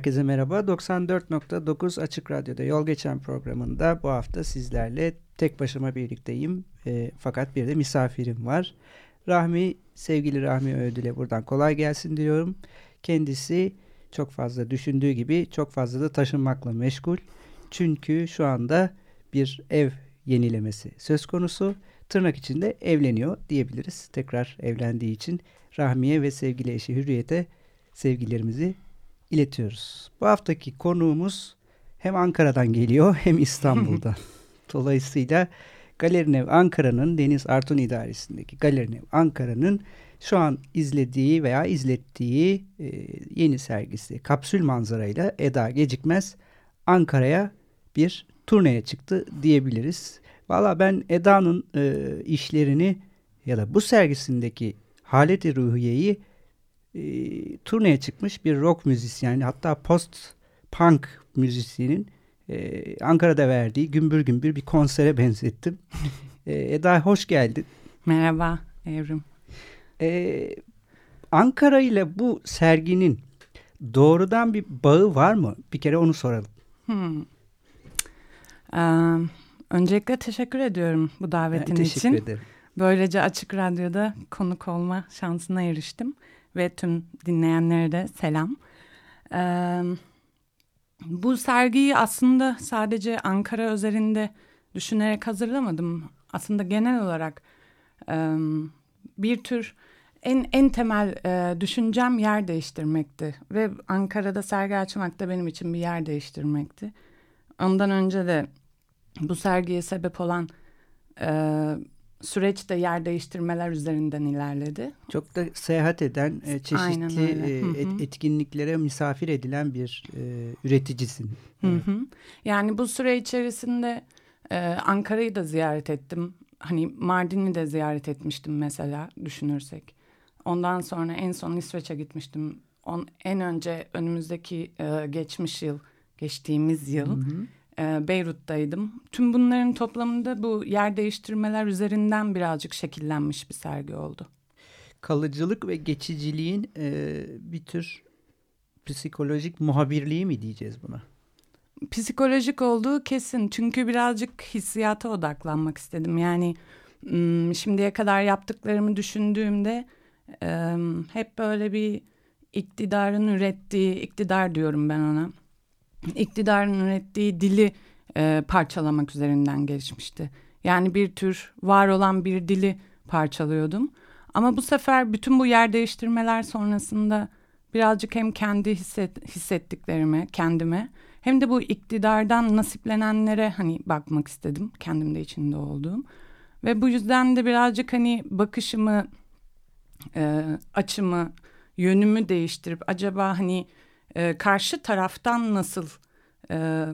Herkese merhaba. 94.9 Açık Radyo'da Yol Geçen programında bu hafta sizlerle tek başıma birlikteyim. E, fakat bir de misafirim var. Rahmi, sevgili Rahmi Ödül'e buradan kolay gelsin diyorum. Kendisi çok fazla düşündüğü gibi çok fazla da taşınmakla meşgul. Çünkü şu anda bir ev yenilemesi söz konusu. Tırnak içinde evleniyor diyebiliriz. Tekrar evlendiği için Rahmi'ye ve sevgili eşi Hürriyet'e sevgilerimizi iletiyoruz. Bu haftaki konuğumuz hem Ankara'dan geliyor hem İstanbul'dan. Dolayısıyla Galerinev Ankara'nın Deniz Artun İdaresi'ndeki Galerinev Ankara'nın şu an izlediği veya izlettiği e, yeni sergisi Kapsül Manzara'yla Eda Gecikmez Ankara'ya bir turneye çıktı diyebiliriz. Valla ben Eda'nın e, işlerini ya da bu sergisindeki haleti ruhiyeyi e, turneye çıkmış bir rock müzisyeni hatta post punk müzisyenin e, Ankara'da verdiği gümbür gümbür bir konsere benzettim. e, Eda hoş geldin. Merhaba Evrim. E, Ankara ile bu serginin doğrudan bir bağı var mı? Bir kere onu soralım. Hmm. Ee, öncelikle teşekkür ediyorum bu davetin ben teşekkür için. Ederim. Böylece Açık Radyo'da konuk olma şansına eriştim ve tüm dinleyenlere de selam. Ee, bu sergiyi aslında sadece Ankara üzerinde düşünerek hazırlamadım. Aslında genel olarak e, bir tür en en temel e, düşüncem yer değiştirmekti ve Ankara'da sergi açmak da benim için bir yer değiştirmekti. Ondan önce de bu sergiye sebep olan e, süreç de yer değiştirmeler üzerinden ilerledi. Çok da seyahat eden, e, çeşitli e, etkinliklere misafir edilen bir e, üreticisin. Hı hı. Yani bu süre içerisinde e, Ankara'yı da ziyaret ettim. Hani Mardin'i de ziyaret etmiştim mesela düşünürsek. Ondan sonra en son İsveç'e gitmiştim. On, en önce önümüzdeki e, geçmiş yıl, geçtiğimiz yıl... Hı hı e, Beyrut'taydım. Tüm bunların toplamında bu yer değiştirmeler üzerinden birazcık şekillenmiş bir sergi oldu. Kalıcılık ve geçiciliğin e, bir tür psikolojik muhabirliği mi diyeceğiz buna? Psikolojik olduğu kesin. Çünkü birazcık hissiyata odaklanmak istedim. Yani şimdiye kadar yaptıklarımı düşündüğümde e, hep böyle bir iktidarın ürettiği, iktidar diyorum ben ona iktidarın ürettiği dili e, parçalamak üzerinden gelişmişti. Yani bir tür var olan bir dili parçalıyordum. Ama bu sefer bütün bu yer değiştirmeler sonrasında birazcık hem kendi hisset, hissettiklerime, kendime hem de bu iktidardan nasiplenenlere hani bakmak istedim. Kendimde içinde olduğum. Ve bu yüzden de birazcık hani bakışımı, e, açımı, yönümü değiştirip acaba hani e, karşı taraftan nasıl e,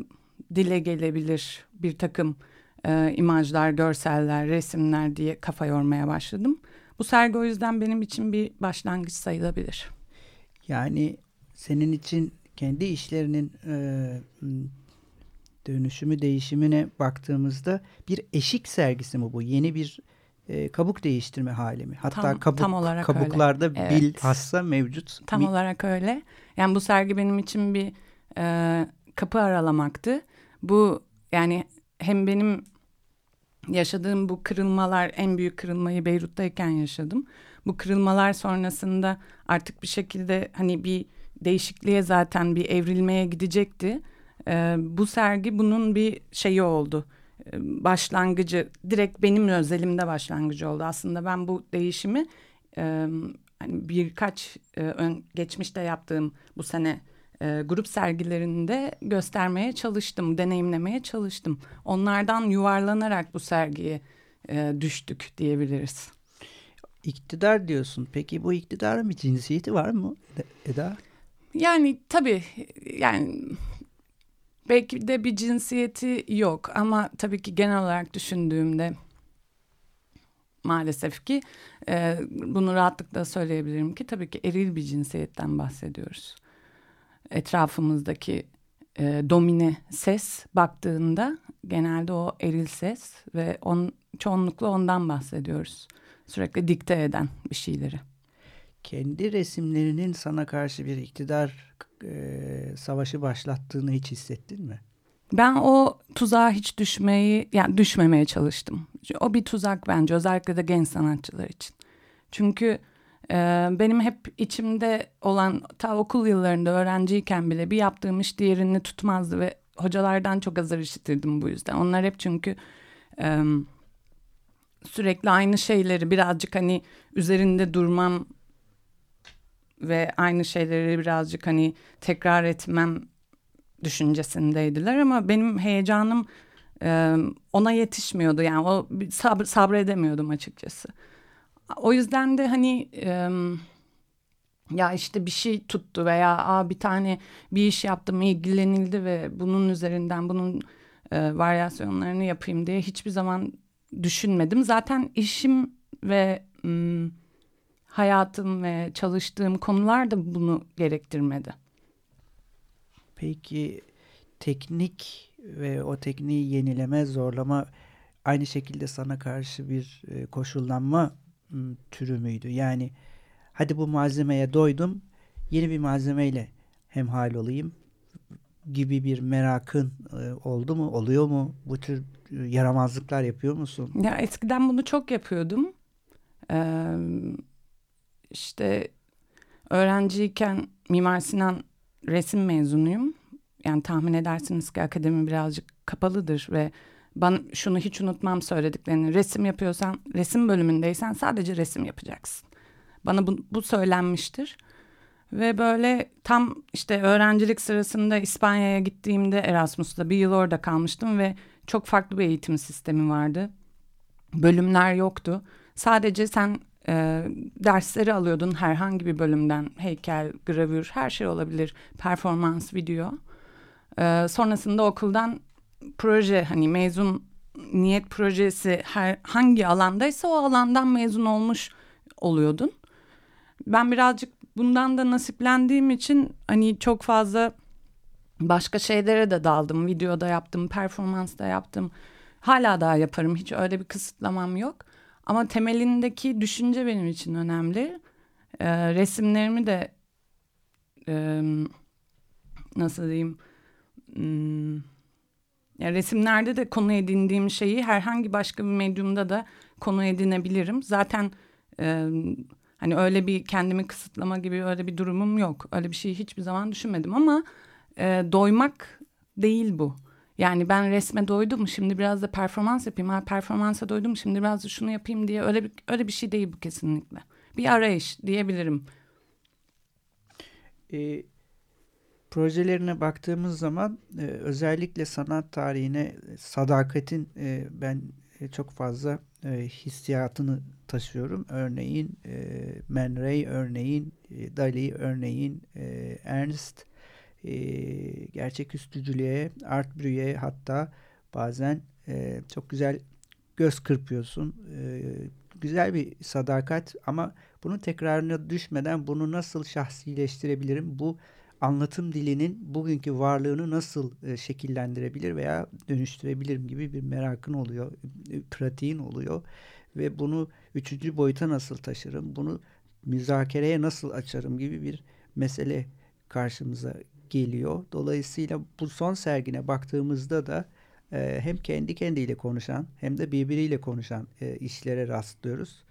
dile gelebilir bir takım e, imajlar, görseller, resimler diye kafa yormaya başladım. Bu sergi o yüzden benim için bir başlangıç sayılabilir. Yani senin için kendi işlerinin e, dönüşümü, değişimine baktığımızda bir eşik sergisi mi bu? Yeni bir e, kabuk değiştirme hali mi? Hatta tam, kabuk, tam olarak kabuklarda öyle. Evet. bilhassa mevcut. Tam mi? olarak öyle. Yani bu sergi benim için bir e, kapı aralamaktı. Bu yani hem benim yaşadığım bu kırılmalar en büyük kırılmayı Beyrut'tayken yaşadım. Bu kırılmalar sonrasında artık bir şekilde hani bir değişikliğe zaten bir evrilmeye gidecekti. Ee, bu sergi bunun bir şeyi oldu. Ee, başlangıcı direkt benim özelimde başlangıcı oldu. Aslında ben bu değişimi e, hani birkaç e, ön, geçmişte yaptığım bu sene e, grup sergilerinde göstermeye çalıştım, deneyimlemeye çalıştım. Onlardan yuvarlanarak bu sergiye e, düştük diyebiliriz. İktidar diyorsun. Peki bu iktidarın bir cinsiyeti var mı Eda? Yani tabii yani belki de bir cinsiyeti yok ama tabii ki genel olarak düşündüğümde maalesef ki e, bunu rahatlıkla söyleyebilirim ki tabii ki eril bir cinsiyetten bahsediyoruz. Etrafımızdaki e, domine ses baktığında genelde o eril ses ve on, çoğunlukla ondan bahsediyoruz. Sürekli dikte eden bir şeyleri. Kendi resimlerinin sana karşı bir iktidar e, savaşı başlattığını hiç hissettin mi? Ben o tuzağa hiç düşmeyi, yani düşmemeye çalıştım. O bir tuzak bence özellikle de genç sanatçılar için. Çünkü e, benim hep içimde olan ta okul yıllarında öğrenciyken bile bir yaptığım iş diğerini tutmazdı ve hocalardan çok azar işitirdim bu yüzden. Onlar hep çünkü e, sürekli aynı şeyleri birazcık hani üzerinde durmam ve aynı şeyleri birazcık hani tekrar etmem düşüncesindeydiler ama benim heyecanım e, ona yetişmiyordu yani o sabr, sabredemiyordum açıkçası. O yüzden de hani e, ya işte bir şey tuttu veya Aa, bir tane bir iş yaptım ilgilenildi ve bunun üzerinden bunun e, varyasyonlarını yapayım diye hiçbir zaman düşünmedim. Zaten işim ve m, hayatım ve çalıştığım konular da bunu gerektirmedi. Peki teknik ve o tekniği yenileme, zorlama aynı şekilde sana karşı bir e, koşullanma türü müydü? Yani hadi bu malzemeye doydum, yeni bir malzemeyle hemhal olayım gibi bir merakın e, oldu mu, oluyor mu? Bu tür e, yaramazlıklar yapıyor musun? Ya eskiden bunu çok yapıyordum. Ee, işte öğrenciyken Mimar Sinan resim mezunuyum. Yani tahmin edersiniz ki akademi birazcık kapalıdır ve ben şunu hiç unutmam söylediklerini. Resim yapıyorsan, resim bölümündeysen sadece resim yapacaksın. Bana bu, bu söylenmiştir. Ve böyle tam işte öğrencilik sırasında İspanya'ya gittiğimde Erasmus'ta bir yıl orada kalmıştım ve çok farklı bir eğitim sistemi vardı. Bölümler yoktu. Sadece sen e, dersleri alıyordun herhangi bir bölümden heykel, gravür her şey olabilir performans, video. E, sonrasında okuldan proje hani mezun niyet projesi her hangi alandaysa o alandan mezun olmuş oluyordun. Ben birazcık bundan da nasiplendiğim için hani çok fazla başka şeylere de daldım. Videoda yaptım, performansta yaptım. Hala daha yaparım. Hiç öyle bir kısıtlamam yok. Ama temelindeki düşünce benim için önemli. Ee, resimlerimi de e, nasıl diyeyim hmm, ya resimlerde de konu edindiğim şeyi herhangi başka bir medyumda da konu edinebilirim. Zaten e, hani öyle bir kendimi kısıtlama gibi öyle bir durumum yok. Öyle bir şeyi hiçbir zaman düşünmedim ama e, doymak değil bu. Yani ben resme doydum şimdi biraz da performans yapayım. Ha performansa doydum şimdi biraz da şunu yapayım diye öyle bir öyle bir şey değil bu kesinlikle. Bir arayış diyebilirim. E, projelerine baktığımız zaman e, özellikle sanat tarihine sadakatin e, ben e, çok fazla e, hissiyatını taşıyorum. Örneğin e, Man Ray, örneğin e, Dali, örneğin e, Ernst e, gerçeküstücülüğe, art brüye hatta bazen e, çok güzel göz kırpıyorsun. E, güzel bir sadakat ama bunun tekrarına düşmeden bunu nasıl şahsileştirebilirim? Bu anlatım dilinin bugünkü varlığını nasıl e, şekillendirebilir veya dönüştürebilirim gibi bir merakın oluyor, e, pratiğin oluyor ve bunu üçüncü boyuta nasıl taşırım, bunu müzakereye nasıl açarım gibi bir mesele karşımıza geliyor. Dolayısıyla bu son sergine baktığımızda da e, hem kendi kendiyle konuşan hem de birbiriyle konuşan e, işlere rastlıyoruz.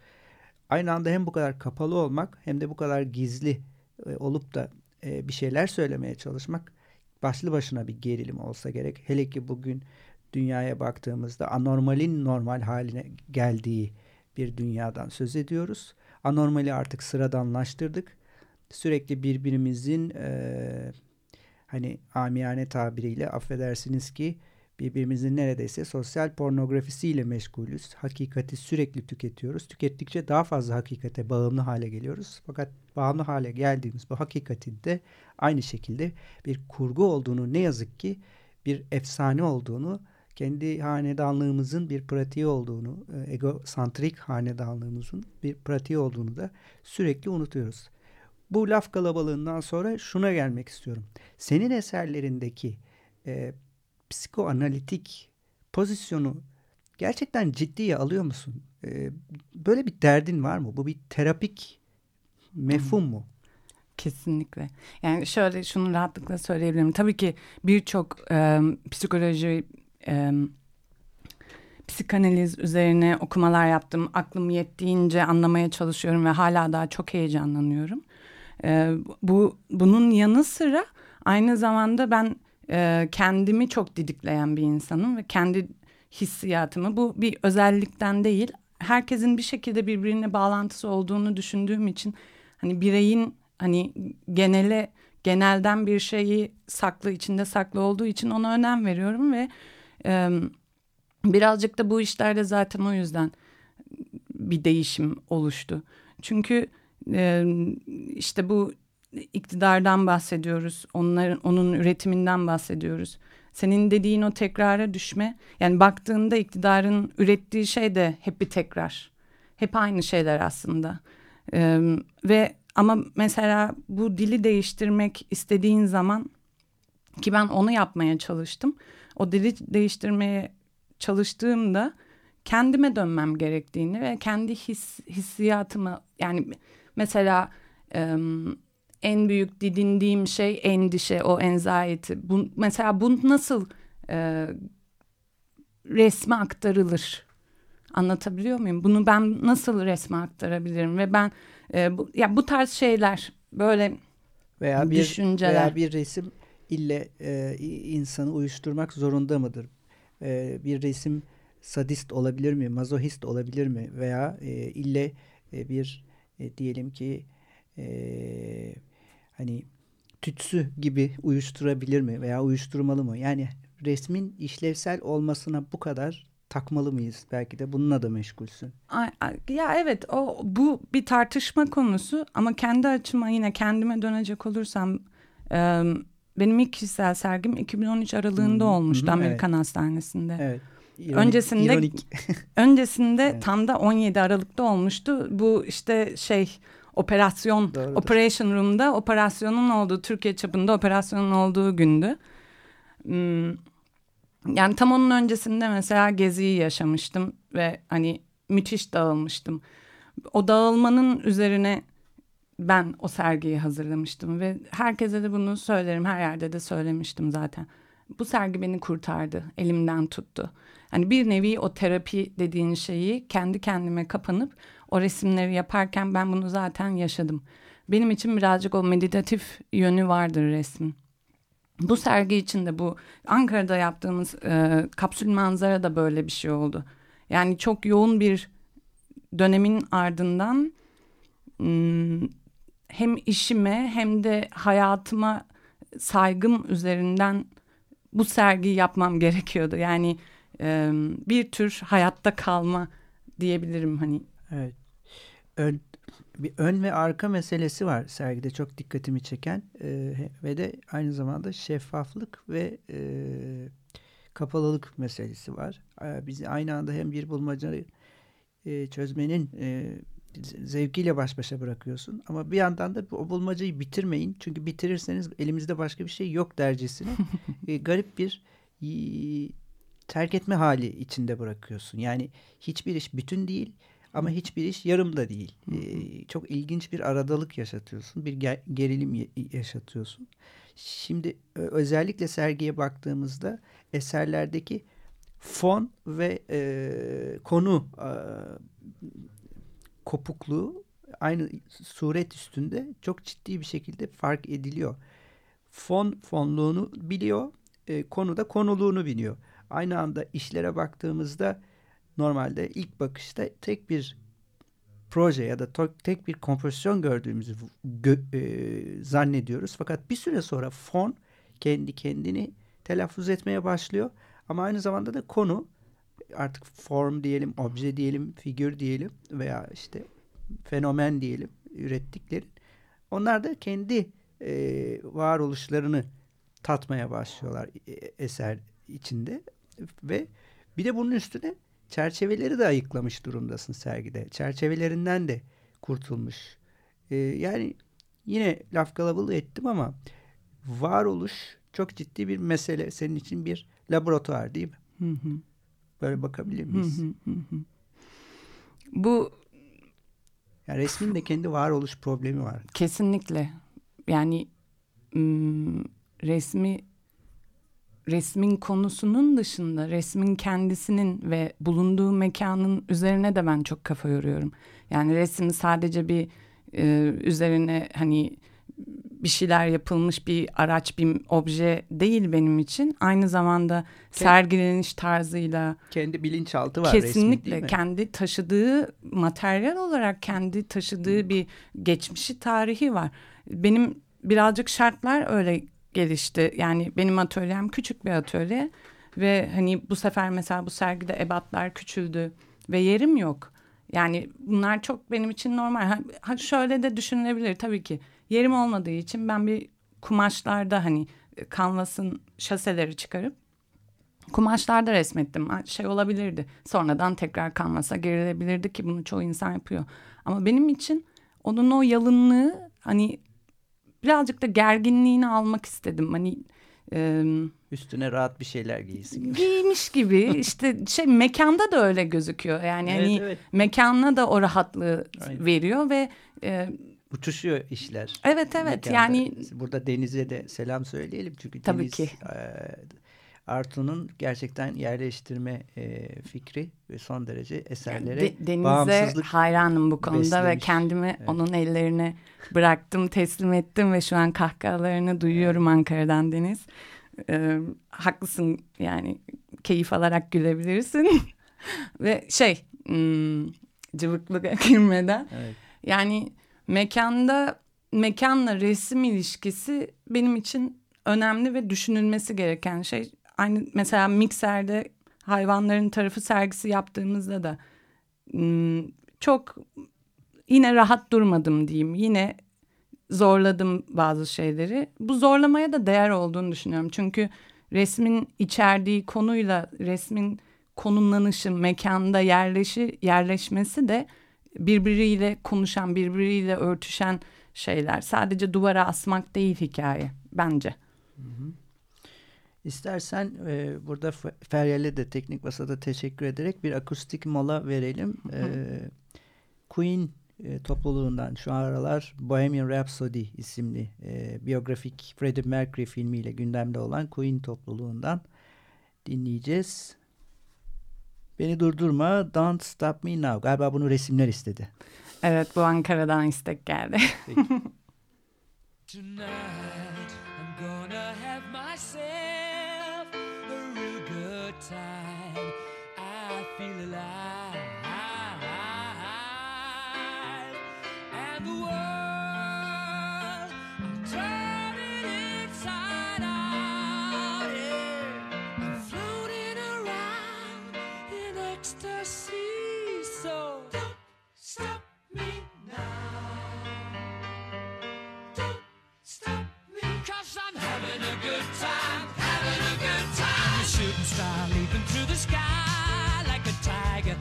Aynı anda hem bu kadar kapalı olmak hem de bu kadar gizli e, olup da e, bir şeyler söylemeye çalışmak başlı başına bir gerilim olsa gerek. Hele ki bugün dünyaya baktığımızda anormalin normal haline geldiği bir dünyadan söz ediyoruz. Anormali artık sıradanlaştırdık. Sürekli birbirimizin e, hani amiyane tabiriyle affedersiniz ki birbirimizin neredeyse sosyal pornografisiyle meşgulüz. Hakikati sürekli tüketiyoruz. Tükettikçe daha fazla hakikate bağımlı hale geliyoruz. Fakat bağımlı hale geldiğimiz bu hakikatin de aynı şekilde bir kurgu olduğunu ne yazık ki bir efsane olduğunu kendi hanedanlığımızın bir pratiği olduğunu, e, egosantrik hanedanlığımızın bir pratiği olduğunu da sürekli unutuyoruz. Bu laf kalabalığından sonra şuna gelmek istiyorum. Senin eserlerindeki e, psikoanalitik pozisyonu gerçekten ciddiye alıyor musun? E, böyle bir derdin var mı? Bu bir terapik mefhum mu? Kesinlikle. Yani şöyle şunu rahatlıkla söyleyebilirim. Tabii ki birçok e, psikoloji, e, psikanaliz üzerine okumalar yaptım. Aklım yettiğince anlamaya çalışıyorum ve hala daha çok heyecanlanıyorum. E, bu bunun yanı sıra aynı zamanda ben e, kendimi çok didikleyen bir insanım ve kendi hissiyatımı bu bir özellikten değil herkesin bir şekilde birbirine bağlantısı olduğunu düşündüğüm için hani bireyin hani genele genelden bir şeyi saklı içinde saklı olduğu için ona önem veriyorum ve e, birazcık da bu işlerde zaten o yüzden bir değişim oluştu. Çünkü e, işte bu iktidardan bahsediyoruz. Onların onun üretiminden bahsediyoruz. Senin dediğin o tekrara düşme. Yani baktığında iktidarın ürettiği şey de hep bir tekrar. Hep aynı şeyler aslında. Ee, ve ama mesela bu dili değiştirmek istediğin zaman ki ben onu yapmaya çalıştım. O dili değiştirmeye çalıştığımda kendime dönmem gerektiğini ve kendi his, hissiyatımı yani mesela e, en büyük didindiğim şey endişe, o anxiety. Bu, mesela bu nasıl e, resme aktarılır? Anlatabiliyor muyum? Bunu ben nasıl resme aktarabilirim? Ve ben e, bu, ya bu tarz şeyler böyle veya bir, düşünceler. Veya bir resim ille e, insanı uyuşturmak zorunda mıdır? E, bir resim sadist olabilir mi? Mazohist olabilir mi? Veya e, ille e, bir e, diyelim ki e, hani tütsü gibi uyuşturabilir mi veya uyuşturmalı mı? Yani resmin işlevsel olmasına bu kadar takmalı mıyız? Belki de bununla da meşgulsün. Ya evet o bu bir tartışma konusu ama kendi açıma yine kendime dönecek olursam e, benim ilk kişisel sergim 2013 aralığında hmm, olmuştu hmm, Amerikan evet. Hastanesi'nde. Evet. İronik, öncesinde ironik. öncesinde evet. tam da 17 Aralık'ta olmuştu. Bu işte şey operasyon Doğrudur. operation room'da operasyonun olduğu Türkiye çapında operasyonun olduğu gündü. Hmm, yani tam onun öncesinde mesela geziyi yaşamıştım ve hani müthiş dağılmıştım. O dağılmanın üzerine ben o sergiyi hazırlamıştım ve herkese de bunu söylerim her yerde de söylemiştim zaten. Bu sergi beni kurtardı, elimden tuttu. Hani bir nevi o terapi dediğin şeyi kendi kendime kapanıp o resimleri yaparken ben bunu zaten yaşadım. Benim için birazcık o meditatif yönü vardır resmin. Bu sergi için de bu Ankara'da yaptığımız e, kapsül manzara da böyle bir şey oldu. Yani çok yoğun bir dönemin ardından hem işime hem de hayatıma saygım üzerinden bu sergiyi yapmam gerekiyordu. Yani e, bir tür hayatta kalma diyebilirim hani. Evet. Ön, bir ön ve arka meselesi var sergide çok dikkatimi çeken e, ve de aynı zamanda şeffaflık ve e, kapalılık meselesi var. E, bizi aynı anda hem bir bulmacayı e, çözmenin e, zevkiyle baş başa bırakıyorsun. Ama bir yandan da o bulmacayı bitirmeyin. Çünkü bitirirseniz elimizde başka bir şey yok dercesine e, garip bir e, terk etme hali içinde bırakıyorsun. Yani hiçbir iş bütün değil ama hiçbir iş yarım da değil. Ee, çok ilginç bir aradalık yaşatıyorsun. Bir ger gerilim yaşatıyorsun. Şimdi özellikle sergiye baktığımızda eserlerdeki fon ve e, konu e, kopukluğu aynı suret üstünde çok ciddi bir şekilde fark ediliyor. Fon fonluğunu biliyor, e, konu da konuluğunu biliyor. Aynı anda işlere baktığımızda normalde ilk bakışta tek bir proje ya da tek bir kompozisyon gördüğümüzü e, zannediyoruz. Fakat bir süre sonra fon kendi kendini telaffuz etmeye başlıyor. Ama aynı zamanda da konu artık form diyelim, obje diyelim, figür diyelim veya işte fenomen diyelim ürettikleri. Onlar da kendi e, varoluşlarını tatmaya başlıyorlar e, eser içinde ve bir de bunun üstüne çerçeveleri de ayıklamış durumdasın sergide. Çerçevelerinden de kurtulmuş. E, yani yine laf kalabalığı ettim ama varoluş çok ciddi bir mesele. Senin için bir laboratuvar değil mi? Hı hı. Böyle bakabilir miyiz? Hı hı hı. Bu yani resmin de kendi varoluş problemi var. Kesinlikle. Yani resmi resmin konusunun dışında resmin kendisinin ve bulunduğu mekanın üzerine de ben çok kafa yoruyorum. Yani resim sadece bir e, üzerine hani bir şeyler yapılmış bir araç, bir obje değil benim için. Aynı zamanda kendi, sergileniş tarzıyla kendi bilinçaltı var kesinlikle resmi, kendi taşıdığı materyal olarak kendi taşıdığı hmm. bir geçmişi tarihi var. Benim birazcık şartlar öyle gelişti. Yani benim atölyem küçük bir atölye ve hani bu sefer mesela bu sergide ebatlar küçüldü ve yerim yok. Yani bunlar çok benim için normal. Ha, şöyle de düşünülebilir tabii ki. Yerim olmadığı için ben bir kumaşlarda hani kanvasın şaseleri çıkarıp kumaşlarda resmettim. Şey olabilirdi. Sonradan tekrar kanvasa gerilebilirdi ki bunu çoğu insan yapıyor. Ama benim için onun o yalınlığı hani birazcık da gerginliğini almak istedim. Hani e, üstüne rahat bir şeyler giysin gibi. Giymiş gibi işte şey mekanda da öyle gözüküyor. Yani evet, hani evet. mekanına da o rahatlığı Aynen. veriyor ve e, uçuşuyor işler. Evet evet mekanda. yani burada Deniz'e de selam söyleyelim çünkü Tabii Deniz ki. E, Artu'nun gerçekten yerleştirme e, fikri ve son derece eserlere De, Deniz'e bağımsızlık hayranım bu konuda beslemiş. ve kendimi evet. onun ellerine bıraktım, teslim ettim ve şu an kahkahalarını duyuyorum Ankara'dan Deniz. E, haklısın yani keyif alarak gülebilirsin. ve şey hmm, cıvıklık girmeden evet. yani mekanda mekanla resim ilişkisi benim için önemli ve düşünülmesi gereken şey aynı mesela mikserde hayvanların tarafı sergisi yaptığımızda da çok yine rahat durmadım diyeyim. Yine zorladım bazı şeyleri. Bu zorlamaya da değer olduğunu düşünüyorum. Çünkü resmin içerdiği konuyla resmin konumlanışı, mekanda yerleşi, yerleşmesi de birbiriyle konuşan, birbiriyle örtüşen şeyler. Sadece duvara asmak değil hikaye bence. Hı hı. İstersen e, burada Feryal'e de teknik masada teşekkür ederek bir akustik mola verelim. E, Queen e, topluluğundan şu aralar Bohemian Rhapsody isimli e, biyografik Freddie Mercury filmiyle gündemde olan Queen topluluğundan dinleyeceğiz. Beni durdurma Don't Stop Me Now. Galiba bunu resimler istedi. Evet bu Ankara'dan istek geldi. Tonight I'm gonna have myself time I feel alive. And the world, I'm having a good time, having a good time. I'm a Shooting star leaping through the sky like a tiger,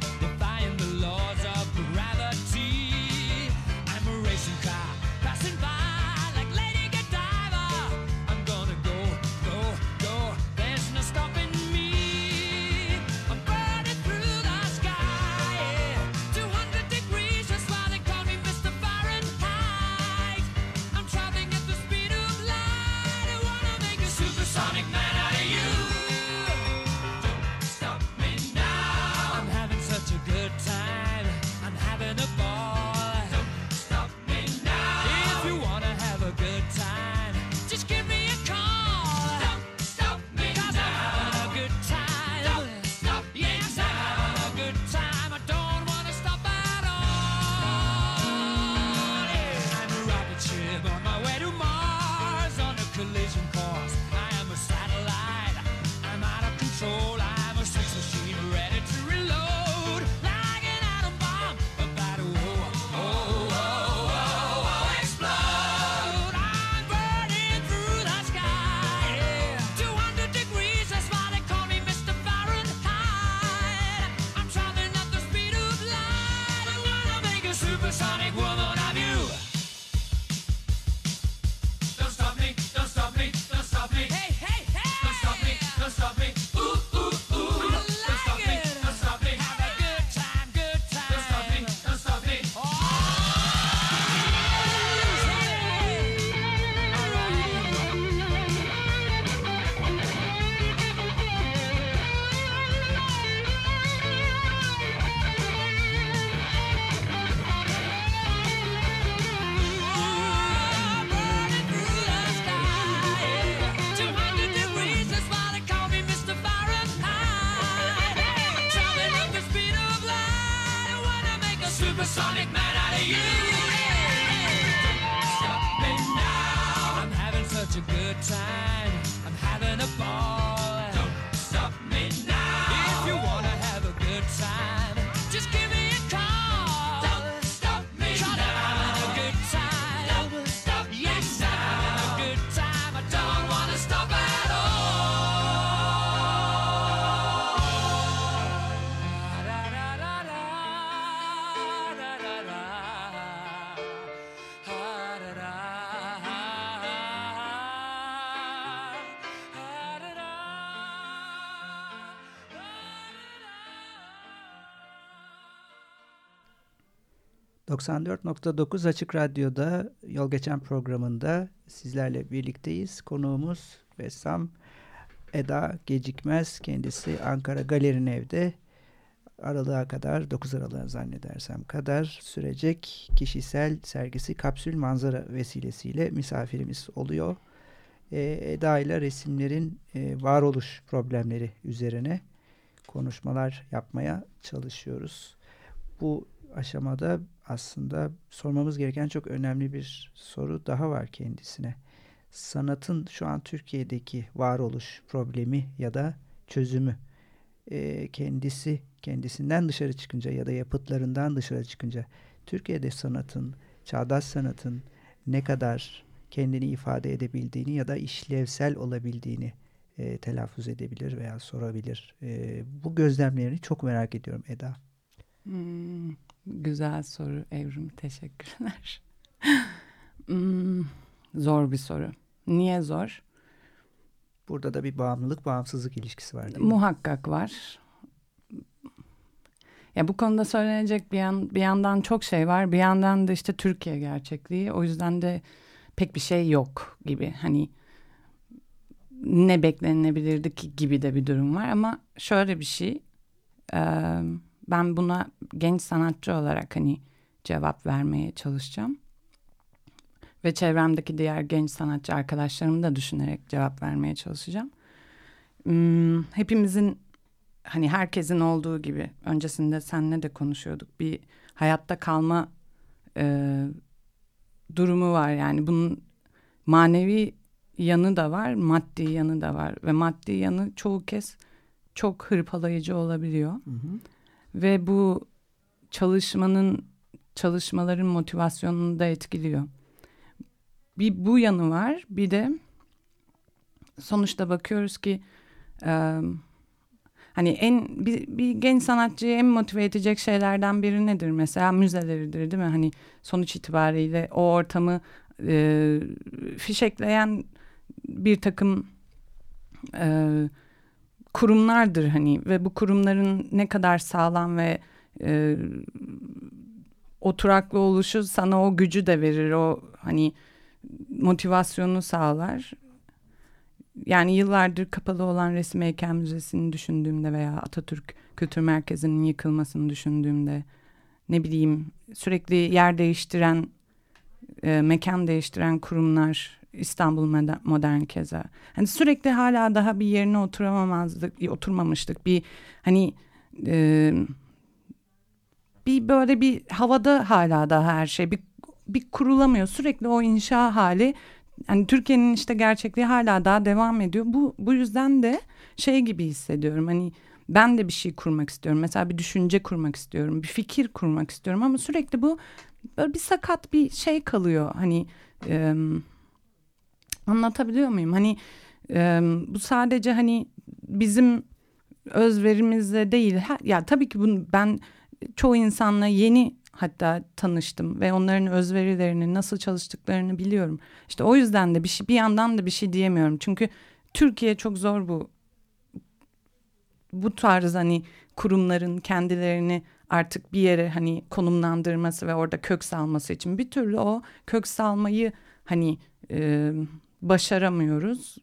94.9 Açık Radyo'da Yol Geçen programında sizlerle birlikteyiz. Konuğumuz Bessam Eda Gecikmez. Kendisi Ankara Galerin Ev'de aralığa kadar 9 Aralık'a zannedersem kadar sürecek kişisel sergisi kapsül manzara vesilesiyle misafirimiz oluyor. Ee, Eda ile resimlerin e, varoluş problemleri üzerine konuşmalar yapmaya çalışıyoruz. Bu aşamada aslında sormamız gereken çok önemli bir soru daha var kendisine. Sanatın şu an Türkiye'deki varoluş problemi ya da çözümü e, kendisi kendisinden dışarı çıkınca ya da yapıtlarından dışarı çıkınca Türkiye'de sanatın, çağdaş sanatın ne kadar kendini ifade edebildiğini ya da işlevsel olabildiğini e, telaffuz edebilir veya sorabilir. E, bu gözlemlerini çok merak ediyorum Eda. Hmm, güzel soru Evrim. Teşekkürler. hmm, zor bir soru. Niye zor? Burada da bir bağımlılık bağımsızlık ilişkisi var değil mi? Muhakkak var. Ya bu konuda söylenecek bir, yan, bir yandan çok şey var. Bir yandan da işte Türkiye gerçekliği. O yüzden de pek bir şey yok gibi. Hani ne beklenilebilirdi ki gibi de bir durum var. Ama şöyle bir şey. E, ben buna genç sanatçı olarak hani cevap vermeye çalışacağım. Ve çevremdeki diğer genç sanatçı arkadaşlarımı da düşünerek cevap vermeye çalışacağım. Hmm, hepimizin hani herkesin olduğu gibi öncesinde senle de konuşuyorduk. Bir hayatta kalma e, durumu var yani bunun manevi yanı da var, maddi yanı da var ve maddi yanı çoğu kez çok hırpalayıcı olabiliyor. Hı hı. Ve bu çalışmanın çalışmaların motivasyonunu da etkiliyor. Bir bu yanı var. Bir de sonuçta bakıyoruz ki e, hani en bir, bir genç sanatçıyı en motive edecek şeylerden biri nedir? Mesela müzeleridir değil mi? Hani sonuç itibariyle o ortamı e, fişekleyen bir takım e, kurumlardır hani ve bu kurumların ne kadar sağlam ve e, oturaklı oluşu sana o gücü de verir o hani motivasyonu sağlar. Yani yıllardır kapalı olan Resim Heykel Müzesi'ni düşündüğümde veya Atatürk Kültür Merkezi'nin yıkılmasını düşündüğümde ne bileyim sürekli yer değiştiren, e, mekan değiştiren kurumlar İstanbul Modern keza. Hani sürekli hala daha bir yerine oturamamazdık, oturmamıştık. Bir hani e, bir böyle bir havada hala daha her şey bir bir kurulamıyor. Sürekli o inşa hali yani Türkiye'nin işte gerçekliği hala daha devam ediyor. Bu bu yüzden de şey gibi hissediyorum. Hani ben de bir şey kurmak istiyorum. Mesela bir düşünce kurmak istiyorum. Bir fikir kurmak istiyorum ama sürekli bu böyle bir sakat bir şey kalıyor. Hani e, anlatabiliyor muyum? Hani e, bu sadece hani bizim özverimizle değil. Ha, ya tabii ki bunu ben çoğu insanla yeni hatta tanıştım ve onların özverilerini nasıl çalıştıklarını biliyorum. İşte o yüzden de bir şey bir yandan da bir şey diyemiyorum. Çünkü Türkiye çok zor bu bu tarz hani kurumların kendilerini artık bir yere hani konumlandırması ve orada kök salması için bir türlü o kök salmayı hani e, başaramıyoruz.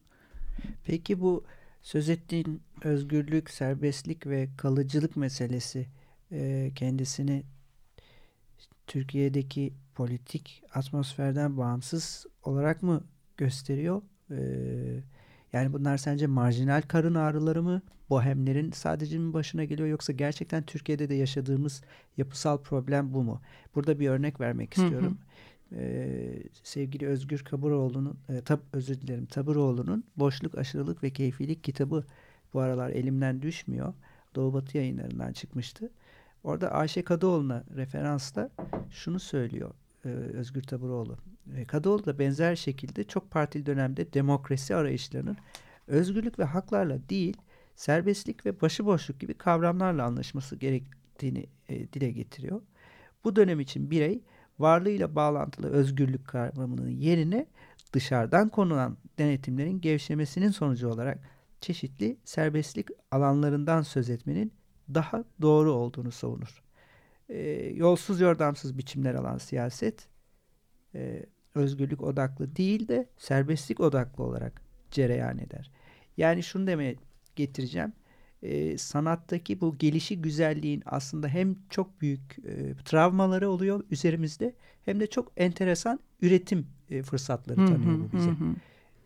Peki bu söz ettiğin özgürlük, serbestlik ve kalıcılık meselesi e, kendisini Türkiye'deki politik atmosferden bağımsız olarak mı gösteriyor? Ee, yani bunlar sence marjinal karın ağrıları mı? Bohemlerin sadece mi başına geliyor yoksa gerçekten Türkiye'de de yaşadığımız yapısal problem bu mu? Burada bir örnek vermek istiyorum. E, sevgili Özgür Kaburoğlu'nun, e, tab, özür dilerim Taburoğlu'nun Boşluk, Aşırılık ve Keyfilik kitabı bu aralar elimden düşmüyor. Doğu Batı yayınlarından çıkmıştı. Orada Ayşe Kadıoğlu'na referansla şunu söylüyor e, Özgür Taburoğlu. E, Kadıoğlu da benzer şekilde çok partili dönemde demokrasi arayışlarının özgürlük ve haklarla değil, serbestlik ve başıboşluk gibi kavramlarla anlaşması gerektiğini e, dile getiriyor. Bu dönem için birey varlığıyla bağlantılı özgürlük kavramının yerine dışarıdan konulan denetimlerin gevşemesinin sonucu olarak çeşitli serbestlik alanlarından söz etmenin daha doğru olduğunu savunur. E, yolsuz yordamsız biçimler alan siyaset e, özgürlük odaklı değil de serbestlik odaklı olarak cereyan eder. Yani şunu demeye getireceğim. E, sanattaki bu gelişi güzelliğin aslında hem çok büyük e, travmaları oluyor üzerimizde hem de çok enteresan üretim e, fırsatları tanıyor bu bize.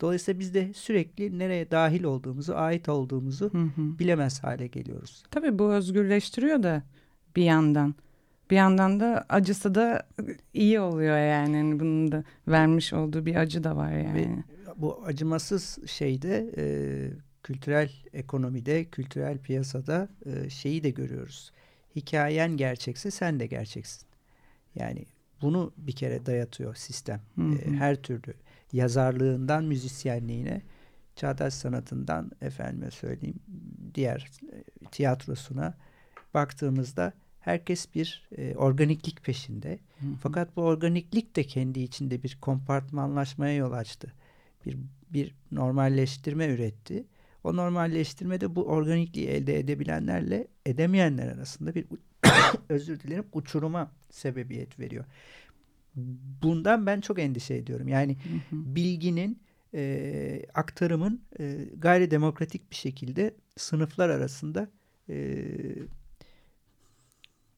Dolayısıyla biz de sürekli nereye dahil olduğumuzu, ait olduğumuzu bilemez hale geliyoruz. Tabii bu özgürleştiriyor da bir yandan. Bir yandan da acısı da iyi oluyor yani. yani bunun da vermiş olduğu bir acı da var yani. Ve bu acımasız şeyde e, kültürel ekonomide, kültürel piyasada e, şeyi de görüyoruz. Hikayen gerçekse sen de gerçeksin. Yani bunu bir kere dayatıyor sistem. Hı hı. E, her türlü yazarlığından müzisyenliğine, çağdaş sanatından efendime söyleyeyim diğer e, tiyatrosuna baktığımızda herkes bir e, organiklik peşinde. Hı hı. Fakat bu organiklik de kendi içinde bir kompartmanlaşmaya yol açtı. Bir, bir normalleştirme üretti. O normalleştirmede bu organikliği elde edebilenlerle edemeyenler arasında bir özür dilerim uçuruma sebebiyet veriyor. Bundan ben çok endişe ediyorum. Yani Hı hı. bilginin e, aktarımın e, gayri demokratik bir şekilde sınıflar arasında e,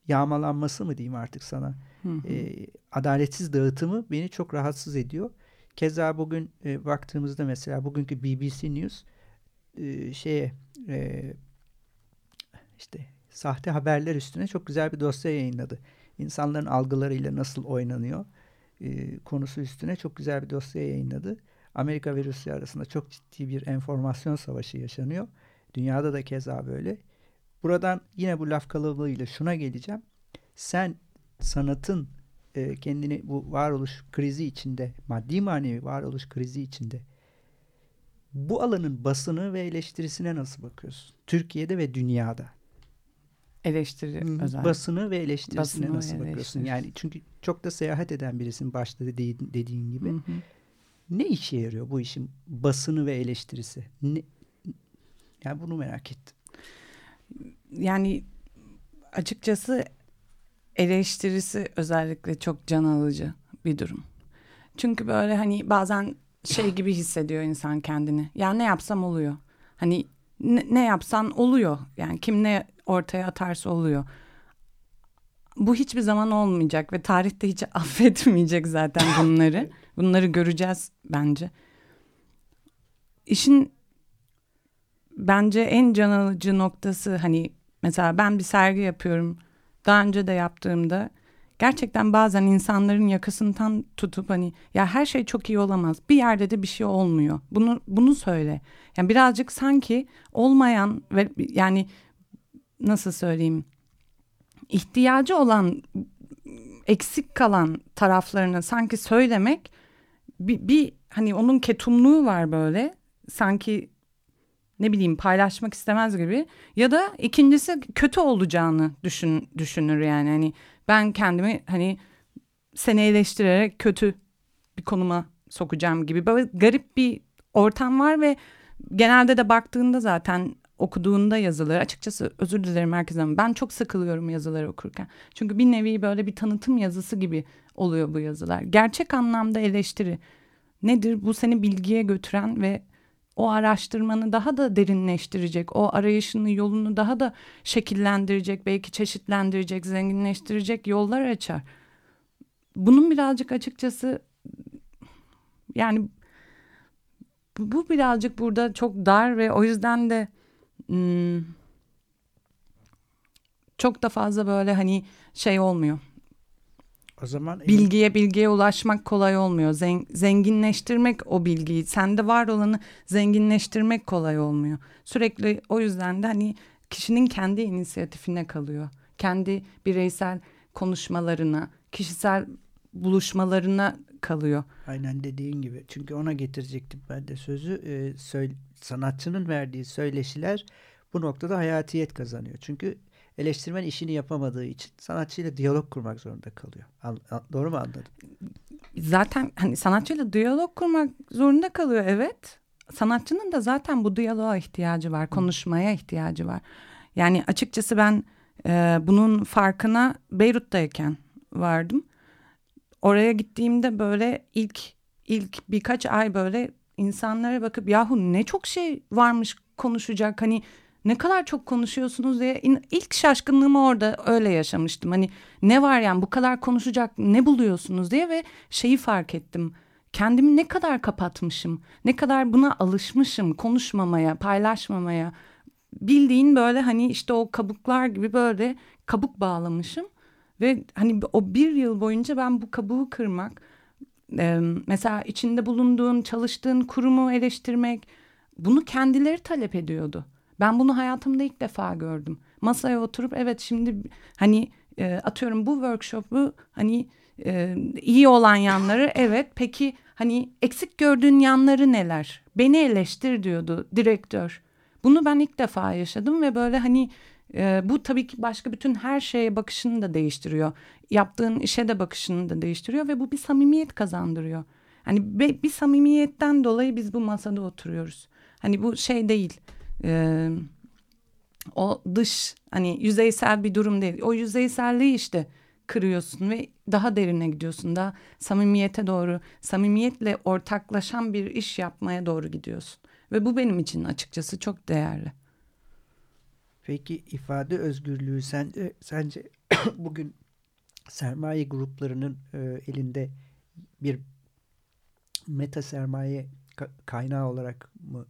yağmalanması mı diyeyim artık sana Hı hı. e, adaletsiz dağıtımı beni çok rahatsız ediyor. Keza bugün e, baktığımızda mesela bugünkü BBC News e, şeye e, işte sahte haberler üstüne çok güzel bir dosya yayınladı. İnsanların algılarıyla nasıl oynanıyor e, konusu üstüne çok güzel bir dosya yayınladı. Amerika ve Rusya arasında çok ciddi bir enformasyon savaşı yaşanıyor. Dünyada da keza böyle. Buradan yine bu laf kalabalığıyla şuna geleceğim. Sen sanatın e, kendini bu varoluş krizi içinde, maddi manevi varoluş krizi içinde bu alanın basını ve eleştirisine nasıl bakıyorsun? Türkiye'de ve dünyada. Eleştiri Hı, özel. Basını ve eleştirisine Basını ve nasıl bakıyorsun? eleştirisi. Yani çünkü çok da seyahat eden birisin başta dediğin, dediğin gibi. Hı hı. Ne işe yarıyor bu işin basını ve eleştirisi? Ne, yani bunu merak ettim. yani açıkçası eleştirisi özellikle çok can alıcı bir durum. Çünkü böyle hani bazen şey gibi hissediyor insan kendini. Ya ne yapsam oluyor. Hani ne, ne yapsan oluyor. Yani kim ne ortaya atarsa oluyor. Bu hiçbir zaman olmayacak ve tarihte hiç affetmeyecek zaten bunları. Bunları göreceğiz bence. İşin bence en can alıcı noktası hani mesela ben bir sergi yapıyorum. Daha önce de yaptığımda gerçekten bazen insanların yakasından tutup hani ya her şey çok iyi olamaz. Bir yerde de bir şey olmuyor. Bunu bunu söyle. Yani birazcık sanki olmayan ve yani nasıl söyleyeyim ihtiyacı olan eksik kalan taraflarını sanki söylemek bir, bir hani onun ketumluğu var böyle sanki ne bileyim paylaşmak istemez gibi ya da ikincisi kötü olacağını düşün, düşünür yani hani ben kendimi hani seni eleştirerek kötü bir konuma sokacağım gibi böyle garip bir ortam var ve genelde de baktığında zaten okuduğunda yazıları açıkçası özür dilerim herkese ama ben çok sıkılıyorum yazıları okurken. Çünkü bir nevi böyle bir tanıtım yazısı gibi oluyor bu yazılar. Gerçek anlamda eleştiri nedir? Bu seni bilgiye götüren ve o araştırmanı daha da derinleştirecek, o arayışını yolunu daha da şekillendirecek, belki çeşitlendirecek, zenginleştirecek yollar açar. Bunun birazcık açıkçası yani bu birazcık burada çok dar ve o yüzden de hmm, çok da fazla böyle hani şey olmuyor. O zaman Bilgiye bilgiye ulaşmak kolay olmuyor. Zen- zenginleştirmek o bilgiyi, sende var olanı zenginleştirmek kolay olmuyor. Sürekli o yüzden de hani kişinin kendi inisiyatifine kalıyor. Kendi bireysel konuşmalarına, kişisel buluşmalarına kalıyor. Aynen dediğin gibi. Çünkü ona getirecektim ben de sözü. Ee, söyle- sanatçının verdiği söyleşiler bu noktada hayatiyet kazanıyor. Çünkü eleştirmen işini yapamadığı için sanatçıyla diyalog kurmak zorunda kalıyor. An- an- doğru mu anladım? Zaten hani sanatçıyla diyalog kurmak zorunda kalıyor evet. Sanatçının da zaten bu diyaloğa ihtiyacı var, konuşmaya ihtiyacı var. Yani açıkçası ben e, bunun farkına Beyrut'tayken vardım. Oraya gittiğimde böyle ilk ilk birkaç ay böyle insanlara bakıp yahu ne çok şey varmış konuşacak hani ne kadar çok konuşuyorsunuz diye ilk şaşkınlığımı orada öyle yaşamıştım. Hani ne var yani bu kadar konuşacak ne buluyorsunuz diye ve şeyi fark ettim. Kendimi ne kadar kapatmışım, ne kadar buna alışmışım konuşmamaya, paylaşmamaya. Bildiğin böyle hani işte o kabuklar gibi böyle kabuk bağlamışım. Ve hani o bir yıl boyunca ben bu kabuğu kırmak, mesela içinde bulunduğun, çalıştığın kurumu eleştirmek, bunu kendileri talep ediyordu. Ben bunu hayatımda ilk defa gördüm. Masaya oturup evet şimdi hani e, atıyorum bu workshop'u hani e, iyi olan yanları evet peki hani eksik gördüğün yanları neler? Beni eleştir diyordu direktör. Bunu ben ilk defa yaşadım ve böyle hani e, bu tabii ki başka bütün her şeye bakışını da değiştiriyor. Yaptığın işe de bakışını da değiştiriyor ve bu bir samimiyet kazandırıyor. Hani be- bir samimiyetten dolayı biz bu masada oturuyoruz. Hani bu şey değil. E, o dış hani yüzeysel bir durum değil. O yüzeyselliği işte kırıyorsun ve daha derine gidiyorsun. Daha samimiyete doğru, samimiyetle ortaklaşan bir iş yapmaya doğru gidiyorsun. Ve bu benim için açıkçası çok değerli. Peki ifade özgürlüğü sence, sence bugün sermaye gruplarının e, elinde bir meta sermaye ka- kaynağı olarak mı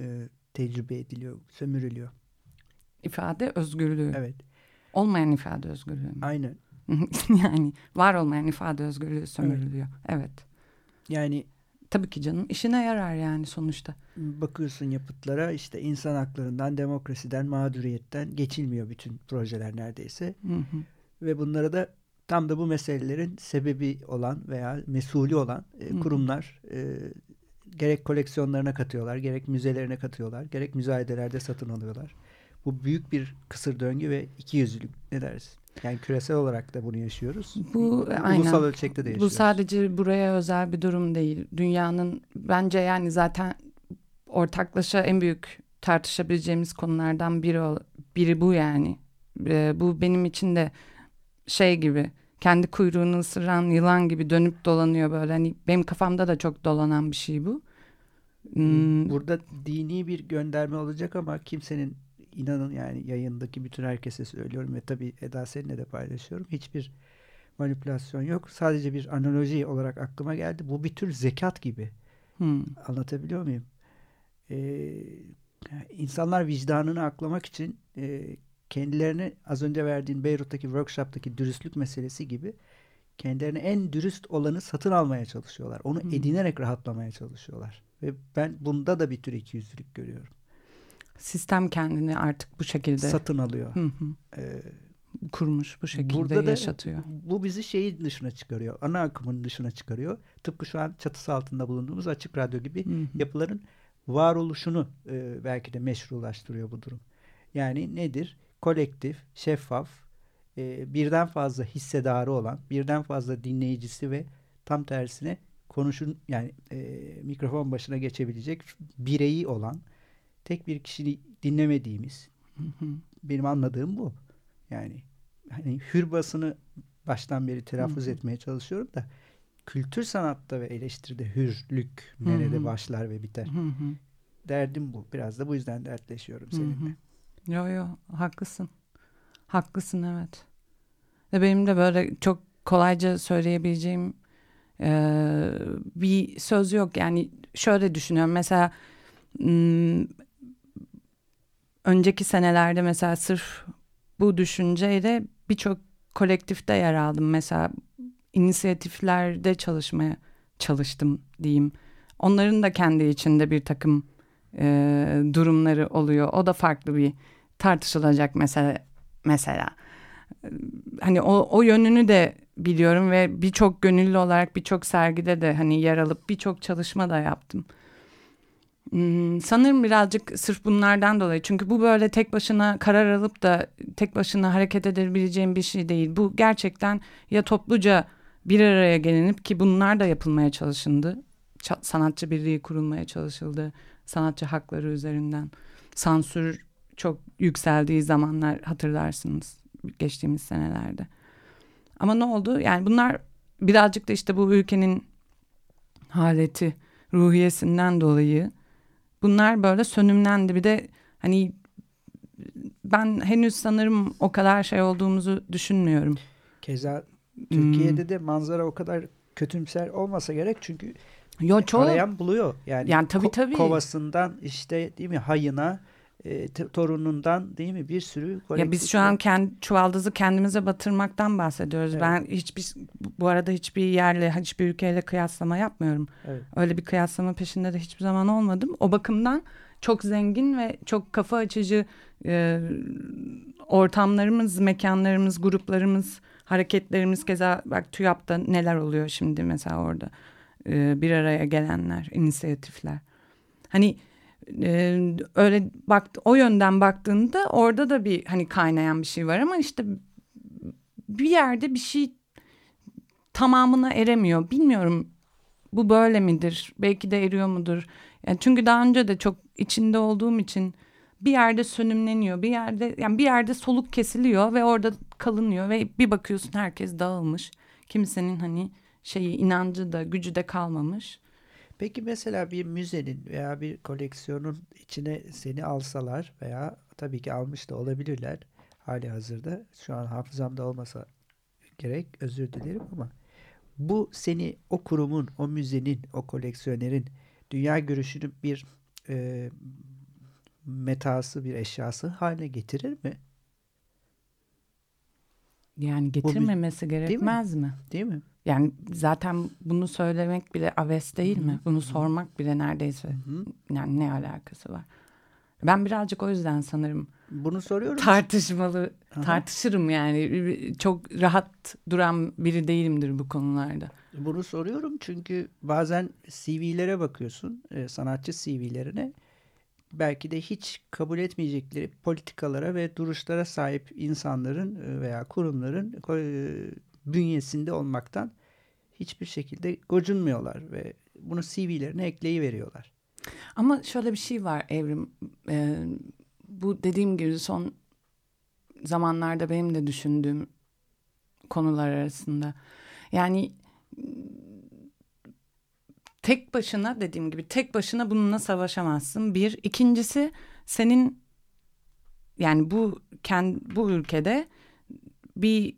e, tecrübe ediliyor, sömürülüyor? İfade özgürlüğü. Evet, Olmayan ifade özgürlüğü. mü? aynen. yani var olmayan ifade özgürlüğü sömürülüyor. Evet. Yani Tabii ki canım işine yarar yani sonuçta. bakıyorsun yapıtlara işte insan haklarından, demokrasiden, mağduriyetten geçilmiyor bütün projeler neredeyse. Hı hı. Ve bunlara da tam da bu meselelerin sebebi olan veya mesulü olan e, kurumlar e, gerek koleksiyonlarına katıyorlar, gerek müzelerine katıyorlar, gerek müzayedelerde satın alıyorlar. Bu büyük bir kısır döngü ve ikiyüzlülük ne dersin? Yani küresel olarak da bunu yaşıyoruz. Bu, Ulusal aynen. ölçekte de Bu yaşıyoruz. sadece buraya özel bir durum değil. Dünyanın bence yani zaten ortaklaşa en büyük tartışabileceğimiz konulardan biri biri bu yani. Ee, bu benim için de şey gibi kendi kuyruğunu ısıran yılan gibi dönüp dolanıyor böyle. Hani benim kafamda da çok dolanan bir şey bu. Hmm, Burada dini bir gönderme olacak ama kimsenin inanın yani yayındaki bütün herkese söylüyorum ve tabii Eda seninle de paylaşıyorum. Hiçbir manipülasyon yok. Sadece bir analoji olarak aklıma geldi. Bu bir tür zekat gibi. hmm. Anlatabiliyor muyum? Ee, insanlar vicdanını aklamak için e, kendilerini az önce verdiğin Beyrut'taki workshop'taki dürüstlük meselesi gibi kendilerine en dürüst olanı satın almaya çalışıyorlar. Onu Hmm. edinerek rahatlamaya çalışıyorlar. Ve ben bunda da bir tür ikiyüzlülük görüyorum. Sistem kendini artık bu şekilde Satın alıyor. hı hı, Ee, kurmuş bu şekilde burada da yaşatıyor. bu bizi şeyin dışına çıkarıyor. Ana akımın dışına çıkarıyor. Tıpkı şu an çatısı altında bulunduğumuz açık radyo gibi Hı hı. yapıların varoluşunu e, belki de meşrulaştırıyor bu durum. Yani nedir? Kolektif, şeffaf, e, birden fazla hissedarı olan, birden fazla dinleyicisi ve tam tersine konuşun yani e, mikrofon başına geçebilecek bireyi olan tek bir kişiyi dinlemediğimiz benim anladığım bu. Yani hani hür basını baştan beri telaffuz etmeye çalışıyorum da kültür sanatta ve eleştiride hürlük nerede başlar ve biter. Derdim bu. Biraz da bu yüzden dertleşiyorum seninle. Yo yo haklısın. Haklısın evet. Ve benim de böyle çok kolayca söyleyebileceğim eee, bir söz yok. Yani şöyle düşünüyorum. Mesela önceki senelerde mesela sırf bu düşünceyle birçok kolektifte yer aldım. Mesela inisiyatiflerde çalışmaya çalıştım diyeyim. Onların da kendi içinde bir takım e, durumları oluyor. O da farklı bir tartışılacak mesele mesela. Hani o, o yönünü de biliyorum ve birçok gönüllü olarak birçok sergide de hani yer alıp birçok çalışma da yaptım. Hmm, sanırım birazcık sırf bunlardan dolayı. Çünkü bu böyle tek başına karar alıp da tek başına hareket edebileceğim bir şey değil. Bu gerçekten ya topluca bir araya gelinip ki bunlar da yapılmaya çalışıldı. Ça- sanatçı birliği kurulmaya çalışıldı. Sanatçı hakları üzerinden. Sansür çok yükseldiği zamanlar hatırlarsınız geçtiğimiz senelerde. Ama ne oldu? Yani bunlar birazcık da işte bu ülkenin haleti, ruhiyesinden dolayı bunlar böyle sönümlendi. Bir de hani ben henüz sanırım o kadar şey olduğumuzu düşünmüyorum. Keza Hmm. Türkiye'de de manzara o kadar kötümser olmasa gerek çünkü Yo çoğu arayan buluyor. Yani, Yani tabii, tabii. kovasından işte değil mi hayına e, torunundan değil mi bir sürü Ya biz şu an kendi çuvaldızı kendimize batırmaktan bahsediyoruz. Evet. Ben hiçbir bu arada hiçbir yerle, hiçbir ülkeyle kıyaslama yapmıyorum. Evet. Öyle bir kıyaslama peşinde de hiçbir zaman olmadım. O bakımdan çok zengin ve çok kafa açıcı e, ortamlarımız, mekanlarımız, gruplarımız, hareketlerimiz keza bak TÜYAP'ta neler oluyor şimdi mesela orada. E, bir araya gelenler, inisiyatifler. Hani e, öyle bak o yönden baktığında orada da bir hani kaynayan bir şey var ama işte bir yerde bir şey tamamına eremiyor. Bilmiyorum bu böyle midir? Belki de eriyor mudur? Yani çünkü daha önce de çok içinde olduğum için bir yerde sönümleniyor. Bir yerde yani bir yerde soluk kesiliyor ve orada kalınıyor ve bir bakıyorsun herkes dağılmış. Kimsenin hani şeyi inancı da gücü de kalmamış. Peki mesela bir müzenin veya bir koleksiyonun içine seni alsalar veya tabii ki almış da olabilirler hali hazırda. Şu an hafızamda olmasa gerek özür dilerim ama bu seni o kurumun, o müzenin, o koleksiyonerin dünya görüşünün bir e, metası, bir eşyası haline getirir mi? Yani getirmemesi gerekmez mi? Değil mi? Yani zaten bunu söylemek bile aves değil mi? Bunu sormak bile neredeyse Hı. yani ne alakası var? Ben birazcık o yüzden sanırım Bunu soruyorum. tartışmalı Aha. tartışırım yani çok rahat duran biri değilimdir bu konularda. Bunu soruyorum çünkü bazen CV'lere bakıyorsun, e, sanatçı CV'lerine. Belki de hiç kabul etmeyecekleri politikalara ve duruşlara sahip insanların e, veya kurumların e, bünyesinde olmaktan hiçbir şekilde gocunmuyorlar ve bunu CV'lerine ekleyiveriyorlar. Ama şöyle bir şey var Evrim. Ee, bu dediğim gibi son zamanlarda benim de düşündüğüm konular arasında. Yani tek başına dediğim gibi tek başına bununla savaşamazsın. Bir. ikincisi senin yani bu kendi, bu ülkede bir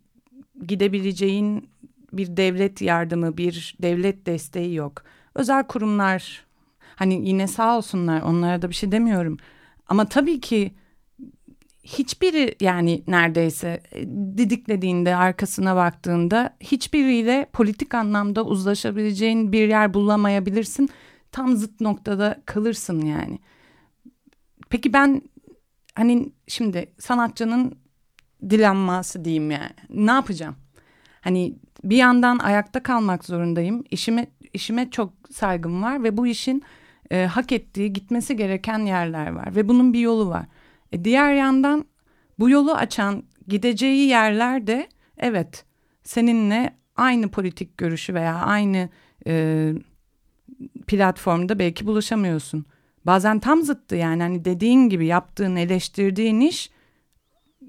gidebileceğin bir devlet yardımı, bir devlet desteği yok. Özel kurumlar hani yine sağ olsunlar onlara da bir şey demiyorum. Ama tabii ki hiçbiri yani neredeyse e, didiklediğinde arkasına baktığında hiçbiriyle politik anlamda uzlaşabileceğin bir yer bulamayabilirsin. Tam zıt noktada kalırsın yani. Peki ben hani şimdi sanatçının dilenması diyeyim yani. Ne yapacağım? Hani bir yandan ayakta kalmak zorundayım. İşime işime çok saygım var ve bu işin e, hak ettiği gitmesi gereken yerler var ve bunun bir yolu var. E, diğer yandan bu yolu açan gideceği yerler de evet seninle aynı politik görüşü veya aynı e, platformda belki buluşamıyorsun. Bazen tam zıttı yani hani dediğin gibi yaptığın eleştirdiğin iş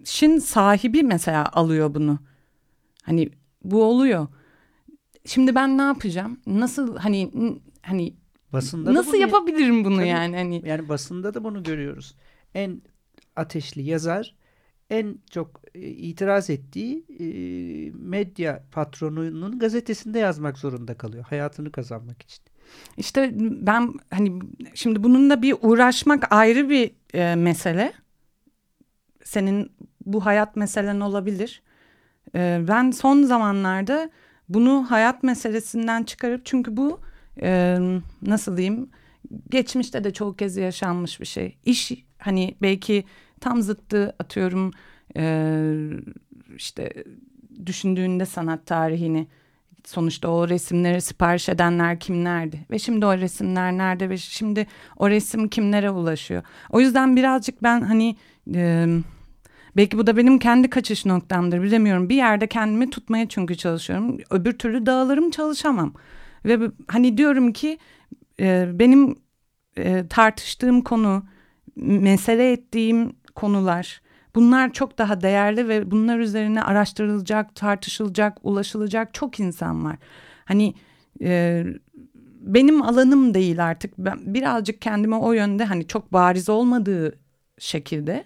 işin sahibi mesela alıyor bunu. Hani bu oluyor. Şimdi ben ne yapacağım? Nasıl hani hani Basında da nasıl bunu- yapabilirim bunu Tabii. yani hani Yani basında da bunu görüyoruz. En ateşli yazar en çok e, itiraz ettiği e, medya patronunun gazetesinde yazmak zorunda kalıyor. Hayatını kazanmak için. İşte ben hani şimdi bununla bir uğraşmak ayrı bir e, mesele. Senin bu hayat meselen olabilir. E, ben son zamanlarda bunu hayat meselesinden çıkarıp çünkü bu e, nasıl diyeyim geçmişte de çok kez yaşanmış bir şey. İş hani belki tam zıttı atıyorum e, işte düşündüğünde sanat tarihini sonuçta o resimleri sipariş edenler kimlerdi ve şimdi o resimler nerede ve şimdi o resim kimlere ulaşıyor. O yüzden birazcık ben hani e, belki bu da benim kendi kaçış noktamdır bilemiyorum. Bir yerde kendimi tutmaya çünkü çalışıyorum. Öbür türlü dağılırım çalışamam. Ve hani diyorum ki e, benim e, tartıştığım konu, mesele ettiğim konular bunlar çok daha değerli ve bunlar üzerine araştırılacak, tartışılacak, ulaşılacak çok insan var. Hani e, benim alanım değil artık. Ben birazcık kendime o yönde hani çok bariz olmadığı şekilde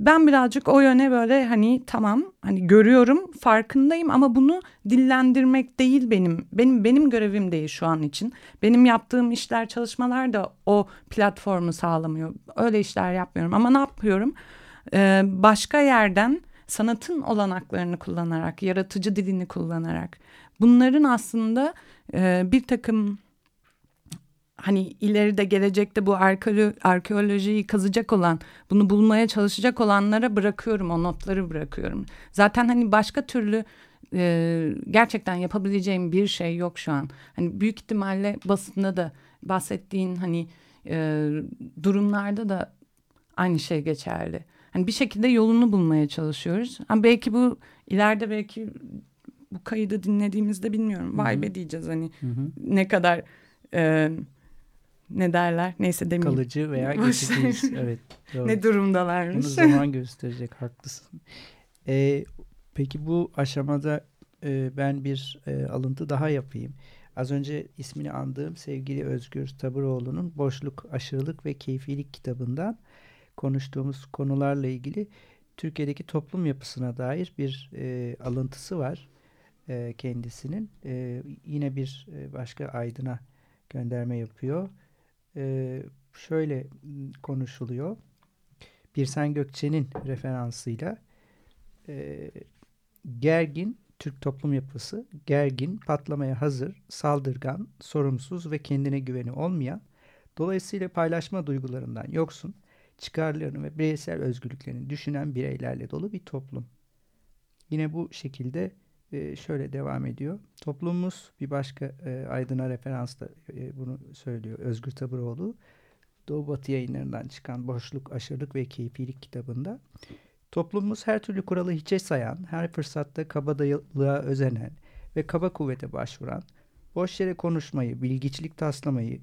ben birazcık o yöne böyle hani tamam hani görüyorum farkındayım ama bunu dillendirmek değil benim benim benim görevim değil şu an için. Benim yaptığım işler çalışmalar da o platformu sağlamıyor. Öyle işler yapmıyorum ama ne yapıyorum? Ee, başka yerden sanatın olanaklarını kullanarak, yaratıcı dilini kullanarak bunların aslında e, bir takım hani ileride gelecekte bu arkeolo arkeolojiyi kazacak olan, bunu bulmaya çalışacak olanlara bırakıyorum, o notları bırakıyorum. Zaten hani başka türlü e, gerçekten yapabileceğim bir şey yok şu an. Hani büyük ihtimalle basında da bahsettiğin hani e, durumlarda da aynı şey geçerli. Hani bir şekilde yolunu bulmaya çalışıyoruz. Ama belki bu ileride belki bu kaydı dinlediğimizde bilmiyorum. Vay be diyeceğiz hani Hı hı. ne kadar e, ne derler neyse demeyeyim. Kalıcı veya Boş geçiciyiz. evet. Doğru. Ne Bunu durumdalarmış. zaman gösterecek haklısın. Ee, peki bu aşamada e, ben bir e, alıntı daha yapayım. Az önce ismini andığım sevgili Özgür Taburoğlu'nun Boşluk, Aşırılık ve Keyfilik kitabından konuştuğumuz konularla ilgili Türkiye'deki toplum yapısına dair bir e, alıntısı var e, kendisinin. E, yine bir e, başka aydına gönderme yapıyor. E, şöyle konuşuluyor. Birsen Gökçe'nin referansıyla e, gergin Türk toplum yapısı, gergin, patlamaya hazır, saldırgan, sorumsuz ve kendine güveni olmayan, dolayısıyla paylaşma duygularından yoksun, çıkarlarını ve bireysel özgürlüklerini düşünen bireylerle dolu bir toplum. Yine bu şekilde e, şöyle devam ediyor. Toplumumuz bir başka e, aydına referansla e, bunu söylüyor Özgür Taburoğlu. Doğu Batı yayınlarından çıkan Boşluk, Aşırılık ve Keyfilik kitabında toplumumuz her türlü kuralı hiçe sayan, her fırsatta kabadayılığa özenen ve kaba kuvvete başvuran, boş yere konuşmayı, bilgiçlik taslamayı,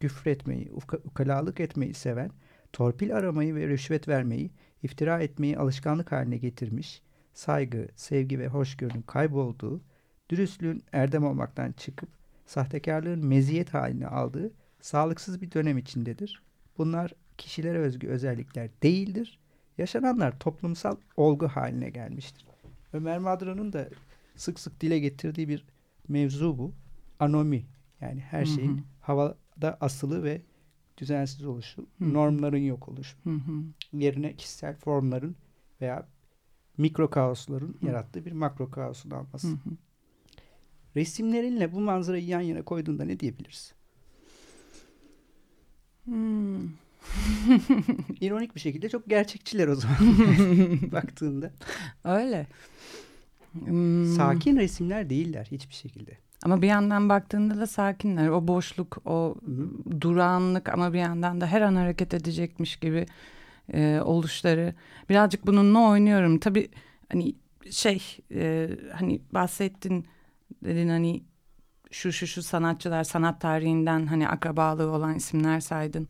küfretmeyi, uka- ukalalık etmeyi seven, torpil aramayı ve rüşvet vermeyi, iftira etmeyi alışkanlık haline getirmiş, saygı, sevgi ve hoşgörünün kaybolduğu, dürüstlüğün erdem olmaktan çıkıp sahtekarlığın meziyet haline aldığı sağlıksız bir dönem içindedir. Bunlar kişilere özgü özellikler değildir. Yaşananlar toplumsal olgu haline gelmiştir. Ömer Madra'nın da sık sık dile getirdiği bir mevzu bu. Anomi. Yani her Hı hı. şeyin havada asılı ve düzensiz oluşu, Hı hı. normların yok oluşu. Hı hı. Yerine kişisel formların veya mikro kaosların Hı. yarattığı bir makro kaosun alması. Hı hı. Resimlerinle bu manzarayı yan yana koyduğunda ne diyebiliriz? Hmm. İronik bir şekilde çok gerçekçiler o zaman baktığında. Öyle. Hmm. Sakin resimler değiller hiçbir şekilde. Ama bir yandan baktığında da sakinler. O boşluk, o durağanlık ama bir yandan da her an hareket edecekmiş gibi e, oluşları. Birazcık bununla oynuyorum. Tabii hani şey e, hani bahsettin dedin hani şu şu şu sanatçılar sanat tarihinden hani akrabalığı olan isimler saydın.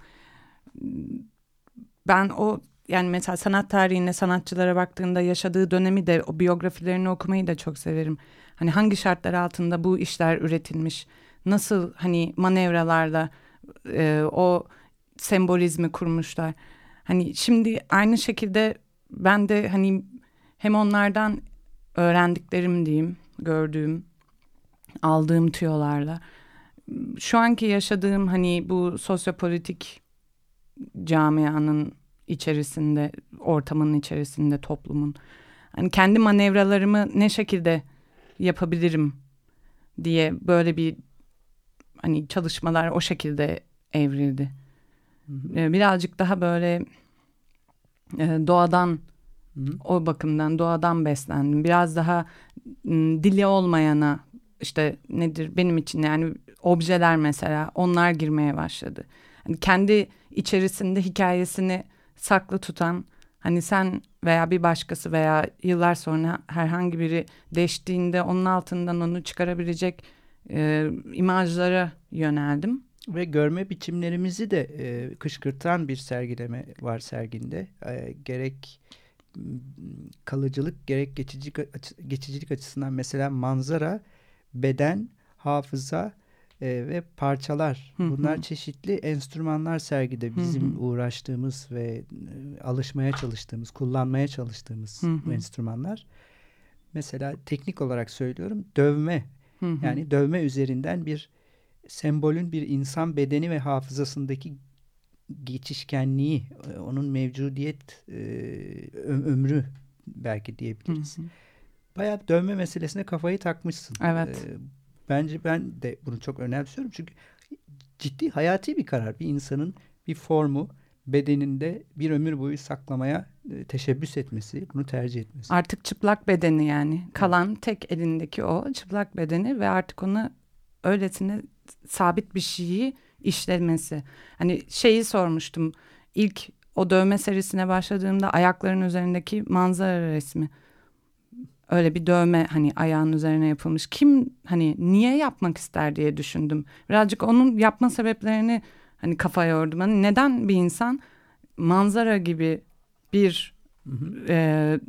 Ben o yani mesela sanat tarihine sanatçılara baktığında yaşadığı dönemi de o biyografilerini okumayı da çok severim. Hani hangi şartlar altında bu işler üretilmiş, nasıl hani manevralarla e, o sembolizmi kurmuşlar. Hani şimdi aynı şekilde ben de hani hem onlardan öğrendiklerim diyeyim, gördüğüm, aldığım tüyolarla şu anki yaşadığım hani bu sosyopolitik camianın içerisinde, ortamın içerisinde, toplumun hani kendi manevralarımı ne şekilde yapabilirim diye böyle bir hani çalışmalar o şekilde evrildi. Ee, birazcık daha böyle e, doğadan o bakımdan doğadan beslendim. Biraz daha m, dili olmayana işte nedir benim için yani objeler mesela onlar girmeye başladı. Hani kendi içerisinde hikayesini saklı tutan hani sen veya bir başkası veya yıllar sonra herhangi biri deştiğinde onun altından onu çıkarabilecek e, imajlara yöneldim. Ve görme biçimlerimizi de e, kışkırtan bir sergileme var serginde. E, gerek kalıcılık gerek geçicilik, geçicilik açısından mesela manzara, beden, hafıza e, ve parçalar. Hı hı. Bunlar çeşitli enstrümanlar sergide bizim hı. uğraştığımız ve e, alışmaya çalıştığımız, kullanmaya çalıştığımız Hı hı. enstrümanlar. Mesela teknik olarak söylüyorum dövme Hı hı. yani dövme üzerinden bir sembolün bir insan bedeni ve hafızasındaki geçişkenliği, e, onun mevcudiyet e, ömrü belki Hı diyebiliriz. hı. Bayağı dövme meselesine kafayı takmışsın. Evet. E, bence ben de bunu çok önemsiyorum çünkü ciddi hayati bir karar. Bir insanın bir formu bedeninde bir ömür boyu saklamaya teşebbüs etmesi, bunu tercih etmesi. Artık çıplak bedeni yani. Kalan tek elindeki o çıplak bedeni ve artık onu öylesine sabit bir şeyi işlemesi. Hani şeyi sormuştum. İlk o dövme serisine başladığımda ayakların üzerindeki manzara resmi. Öyle bir dövme hani ayağın üzerine yapılmış. Kim hani niye yapmak ister diye düşündüm. Birazcık onun yapma sebeplerini hani kafaya yordum. Hani neden bir insan manzara gibi bir Hı hı, e,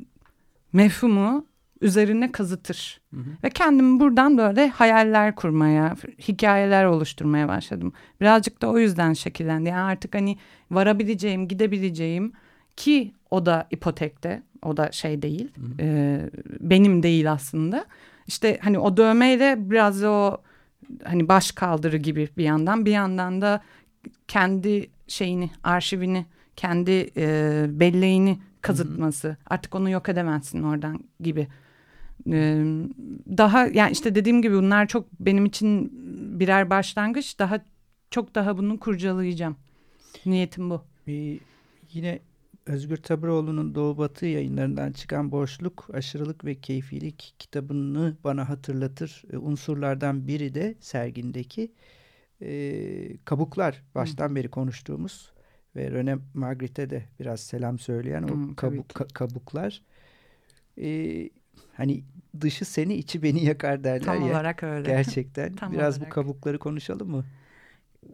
mefhumu üzerine kazıtır. hı hı. Ve kendimi buradan böyle hayaller kurmaya, hikayeler oluşturmaya başladım. Birazcık da o yüzden şekillendi. Yani artık hani varabileceğim, gidebileceğim ki o da ipotekte, o da şey değil, e, benim değil aslında. İşte hani o dövmeyle biraz o hani baş kaldırı gibi bir yandan, bir yandan da kendi şeyini, arşivini, kendi e, belleğini kazıtması. Artık onu yok edemezsin oradan gibi. Daha yani işte dediğim gibi bunlar çok benim için birer başlangıç. Daha çok daha bunu kurcalayacağım. Niyetim bu. Bir, yine Özgür Taburoğlu'nun Doğu Batı yayınlarından çıkan Boşluk, Aşırılık ve Keyfilik kitabını bana hatırlatır. E, Unsurlardan biri de sergindeki e, kabuklar. Baştan beri konuştuğumuz ve Rene Magritte'e de biraz selam söyleyen o Hı, kabuk, ka- kabuklar. E, hani dışı seni içi beni yakar derler Tam ya. olarak öyle. Gerçekten. Tam biraz bu olarak. kabukları konuşalım mı?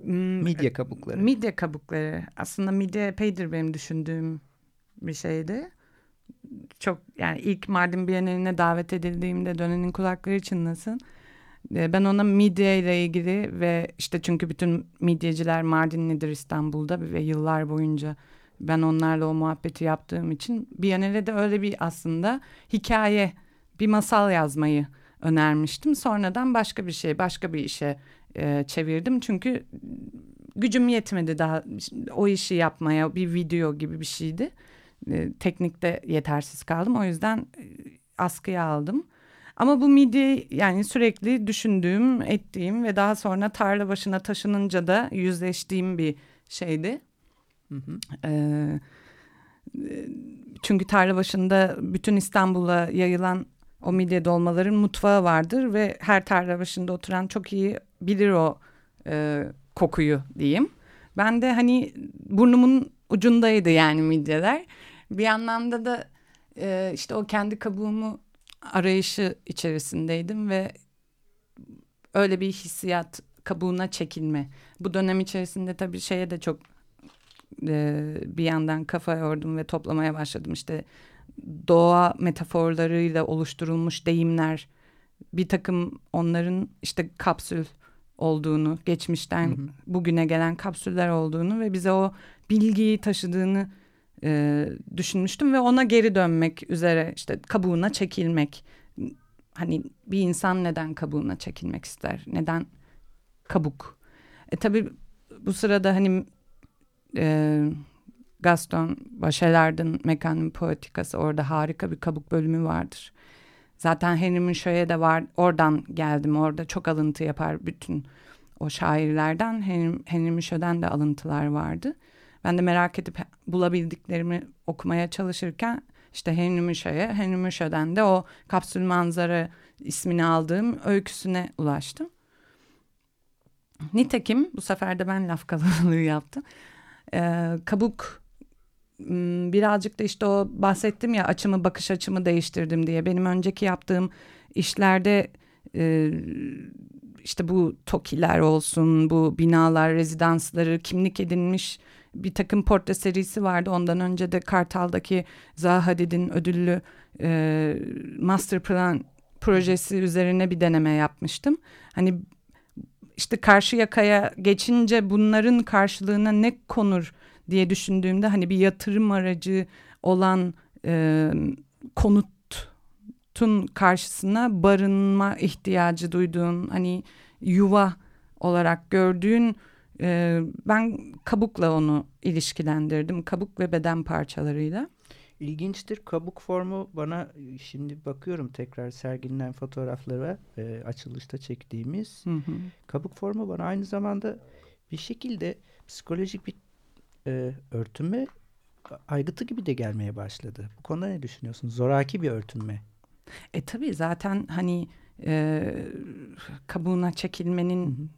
Hmm, Midye kabukları. Midye kabukları. Aslında midye epeydir benim düşündüğüm bir şeydi. Çok yani ilk Mardin Bienali'ne davet edildiğimde dönenin kulakları çınlasın. E, Ben ona midye ile ilgili ve işte çünkü bütün midyeciler Mardinlidir İstanbul'da ve yıllar boyunca ben onlarla o muhabbeti yaptığım için Biennale de öyle bir aslında hikaye, bir masal yazmayı önermiştim. Sonradan başka bir şey, başka bir işe e, çevirdim. Çünkü gücüm yetmedi daha o işi yapmaya. Bir video gibi bir şeydi. E, teknikte yetersiz kaldım. O yüzden e, askıya aldım. Ama bu midye yani sürekli düşündüğüm, ettiğim ve daha sonra tarla başına taşınınca da yüzleştiğim bir şeydi. Çünkü tarla başında bütün İstanbul'a yayılan o midye dolmaların mutfağı vardır ve her tarla başında oturan çok iyi bilir o e, kokuyu diyeyim. Ben de hani burnumun ucundaydı yani midyeler. Bir anlamda da e, işte o kendi kabuğumu arayışı içerisindeydim ve öyle bir hissiyat kabuğuna çekilme. Bu dönem içerisinde tabii şeye de çok e, bir yandan kafa yordum ve toplamaya başladım. İşte doğa metaforlarıyla oluşturulmuş deyimler, bir takım onların işte kapsül olduğunu, geçmişten Hı hı. bugüne gelen kapsüller olduğunu ve bize o bilgiyi taşıdığını e, düşünmüştüm ve ona geri dönmek üzere işte kabuğuna çekilmek. Hani bir insan neden kabuğuna çekilmek ister? Neden kabuk? E tabii bu sırada hani e, Gaston Bachelard'ın Mekanın Poetikası orada harika bir kabuk bölümü vardır. Zaten Henry Müncho'ya da var oradan geldim. Orada çok alıntı yapar bütün o şairlerden. Henry, Henry Müncho'dan da alıntılar vardı. Ben de merak edip bulabildiklerimi okumaya çalışırken işte Henry Müncho'ya, Henry Müncho'dan da o kapsül manzara ismini aldığım öyküsüne ulaştım. Nitekim bu sefer de ben laf kalabalığı yaptım. Ee, kabuk birazcık da işte o bahsettim ya açımı bakış açımı değiştirdim diye. Benim önceki yaptığım işlerde e, işte bu tokiler olsun, bu binalar, rezidansları kimlik edinmiş bir takım portre serisi vardı. Ondan önce de Kartal'daki Zaha Hadid'in ödüllü e, master plan projesi üzerine bir deneme yapmıştım. Hani işte karşı yakaya geçince bunların karşılığına ne konur diye düşündüğümde hani bir yatırım aracı olan e, konutun karşısına barınma ihtiyacı duyduğun hani yuva olarak gördüğün e, ben kabukla onu ilişkilendirdim kabuk ve beden parçalarıyla. İlginçtir. Kabuk formu bana şimdi bakıyorum tekrar sergilenen fotoğraflara e, açılışta çektiğimiz. Hı hı. Kabuk formu bana aynı zamanda bir şekilde psikolojik bir e, örtünme aygıtı gibi de gelmeye başladı. Bu konuda ne düşünüyorsun? Zoraki bir örtünme. E tabii zaten hani e, kabuğuna çekilmenin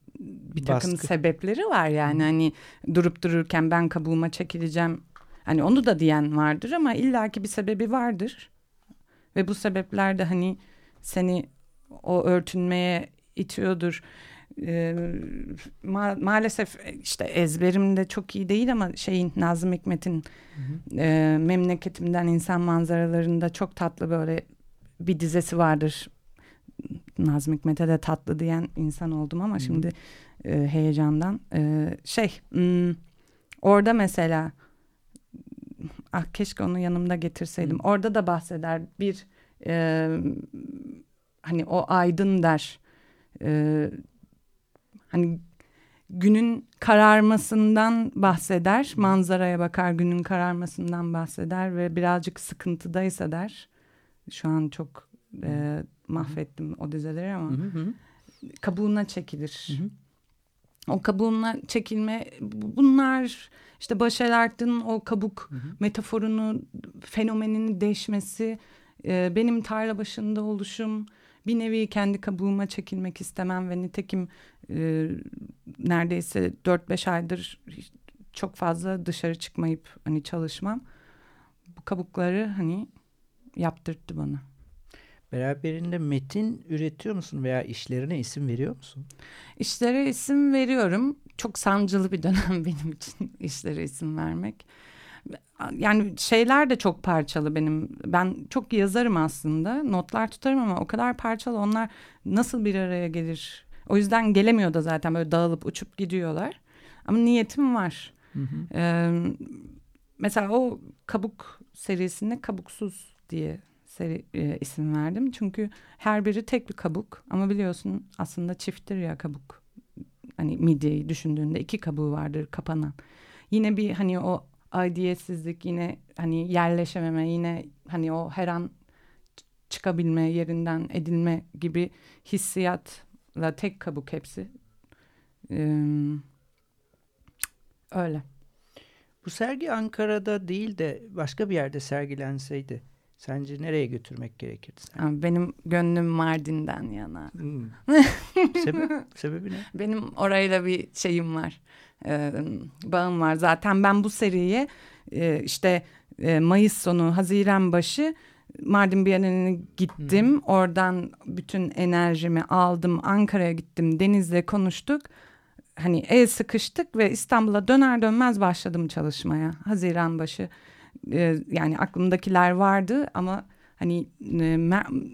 bir takım Baskı. sebepleri var yani hani durup dururken ben kabuğuma çekileceğim hani onu da diyen vardır ama illaki bir sebebi vardır ve bu sebepler de hani seni o örtünmeye itiyordur. E, ma- maalesef işte ezberim de çok iyi değil ama şeyin Nazım Hikmet'in e, memleketimden insan manzaralarında çok tatlı böyle bir dizesi vardır. Nazım Hikmet'e de tatlı diyen insan oldum ama şimdi e, heyecandan e, şey hmm, orada mesela ah keşke onu yanımda getirseydim. Orada da bahseder bir e, hani o aydın der. E, hani günün kararmasından bahseder. Manzaraya bakar günün kararmasından bahseder ve birazcık sıkıntıdaysa der. Şu an çok e, mahvettim o dizeleri ama Hı hı. kabuğuna çekilir. Hı hı. O kabuğuna çekilme bu- bunlar işte Başalart'ın o kabuk metaforunu fenomenini değişmesi e, benim tarla başında oluşum bir nevi kendi kabuğuma çekilmek istemem ve nitekim e, neredeyse 4-5 aydır çok fazla dışarı çıkmayıp hani çalışmam bu kabukları hani yaptırttı bana. Beraberinde metin üretiyor musun veya işlerine isim veriyor musun? İşlere isim veriyorum. Çok sancılı bir dönem benim için işlere isim vermek. Yani şeyler de çok parçalı benim. Ben çok yazarım aslında. Notlar tutarım ama o kadar parçalı. Onlar nasıl bir araya gelir? O yüzden gelemiyor da zaten böyle dağılıp uçup gidiyorlar. Ama niyetim var. Ee, mesela o kabuk serisine kabuksuz diye seri, e, isim verdim. Çünkü her biri tek bir kabuk ama biliyorsun aslında çifttir ya kabuk. Hani midyeyi düşündüğünde iki kabuğu vardır kapanan. Yine bir hani o aidiyetsizlik yine hani yerleşememe yine hani o her an çıkabilme yerinden edilme gibi hissiyatla tek kabuk hepsi. Ee, öyle. Bu sergi Ankara'da değil de başka bir yerde sergilenseydi sence nereye götürmek gerekirdi? Sen? Benim gönlüm Mardin'den yana. Hmm. Sebep, sebebi ne? Benim orayla bir şeyim var. Ee, bağım var. Zaten ben bu seriye e, işte e, Mayıs sonu, Haziran başı Mardin Bienalini gittim. Oradan bütün enerjimi aldım. Ankara'ya gittim. Deniz'le konuştuk. Hani el sıkıştık ve İstanbul'a döner dönmez başladım çalışmaya. Haziran başı. Ee, yani aklımdakiler vardı ama hani e,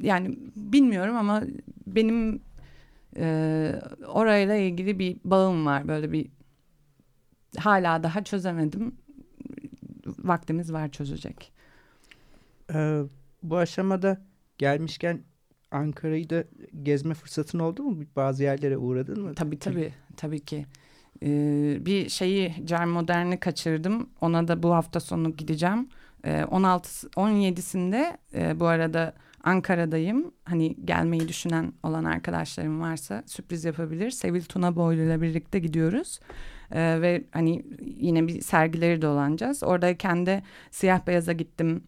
yani bilmiyorum ama benim ee, orayla ilgili bir bağım var böyle bir hala daha çözemedim vaktimiz var çözecek Ee, bu aşamada gelmişken Ankara'yı da gezme fırsatın oldu mu? Bazı yerlere uğradın mı? tabii tabii tabii ki Ee, bir şeyi Cer Modern'i kaçırdım ona da bu hafta sonu gideceğim ee, 16 17'sinde e, bu arada Ankara'dayım. Hani gelmeyi düşünen olan arkadaşlarım varsa sürpriz yapabilir. Sevil Tuna Boylu ile birlikte gidiyoruz. Ee, ve hani yine bir sergileri dolanacağız. Oradayken de siyah beyaza gittim.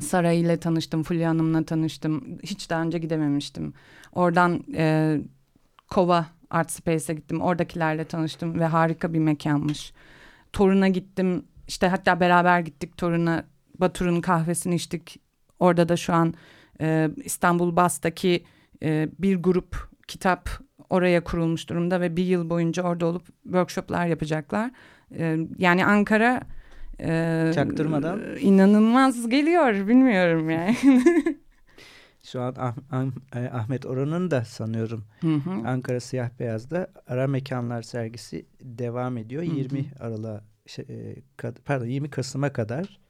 Saray ile tanıştım, Fulya Hanım'la tanıştım. Hiç daha önce gidememiştim. Oradan e, Kova Art Space'e gittim. Oradakilerle tanıştım ve harika bir mekanmış. Torun'a gittim. İşte hatta beraber gittik Torun'a. Batur'un kahvesini içtik. Orada da şu an e, İstanbul Bas'taki e, bir grup kitap oraya kurulmuş durumda ve bir yıl boyunca orada olup workshoplar yapacaklar. E, yani Ankara e, Çaktırmadan. inanılmaz geliyor bilmiyorum yani. Şu an Ah- Ah- Ahmet Orhan'ın da sanıyorum Hı hı. Ankara Siyah Beyaz'da Ara Mekanlar sergisi devam ediyor. Hı hı. 20 Aralık'a şey, e, pardon 20 Kasım'a kadar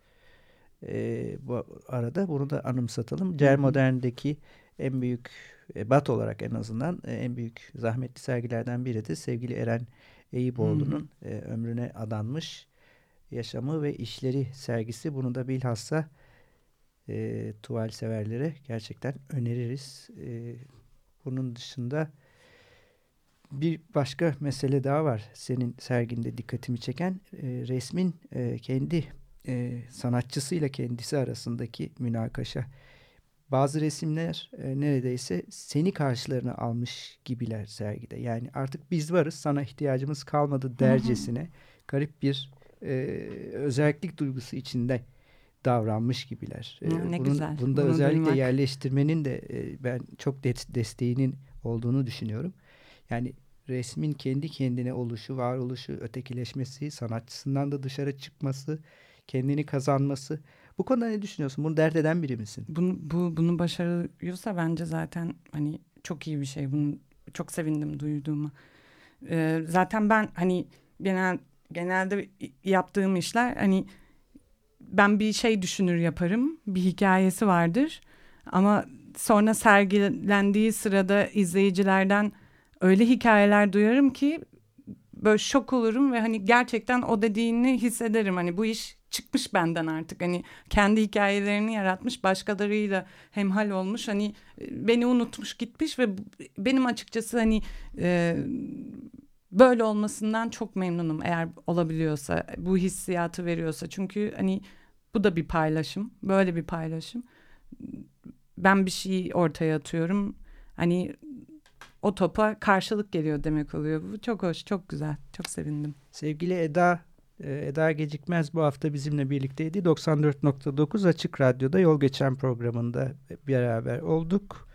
e, bu arada bunu da anımsatalım. Cer Modern'deki en büyük e, bat olarak en azından e, en büyük zahmetli sergilerden biri de sevgili Eren Eyüboğlu'nun e, ömrüne adanmış yaşamı ve işleri sergisi. Bunu da bilhassa e, tuval severlere gerçekten öneririz. E, bunun dışında bir başka mesele daha var. Senin serginde dikkatimi çeken e, resmin e, kendi e, sanatçısıyla kendisi arasındaki münakaşa. Bazı resimler e, neredeyse seni karşılarına almış gibiler sergide. Yani artık biz varız sana ihtiyacımız kalmadı dercesine garip bir e, özellik duygusu içinde davranmış gibiler. E, Hı, ne bunun, güzel. Bunda Bunu özellikle duymak. yerleştirmenin de e, ben çok de- desteğinin olduğunu düşünüyorum. Yani resmin kendi kendine oluşu, varoluşu, ötekileşmesi, sanatçısından da dışarı çıkması, kendini kazanması. Bu konuda ne düşünüyorsun? Bunu dert eden biri misin? Bunu, bu, bunu başarıyorsa bence zaten hani çok iyi bir şey. Bunu çok sevindim duyduğuma. Ee, zaten ben hani genel genelde yaptığım işler hani ben bir şey düşünür yaparım. Bir hikayesi vardır. Ama sonra sergilendiği sırada izleyicilerden öyle hikayeler duyarım ki böyle şok olurum ve hani gerçekten o dediğini hissederim. Hani bu iş çıkmış benden artık. Hani kendi hikayelerini yaratmış, başkalarıyla hemhal olmuş. Hani e, beni unutmuş gitmiş ve benim açıkçası hani e, böyle olmasından çok memnunum eğer olabiliyorsa, bu hissiyatı veriyorsa. Çünkü hani bu da bir paylaşım, böyle bir paylaşım. Ben bir şey ortaya atıyorum. Hani o topa karşılık geliyor demek oluyor. Bu çok hoş, çok güzel. Çok sevindim. Sevgili Eda, e, Eda Gecikmez bu hafta bizimle birlikteydi. 94.9 Açık Radyo'da Yol Geçen programında beraber olduk.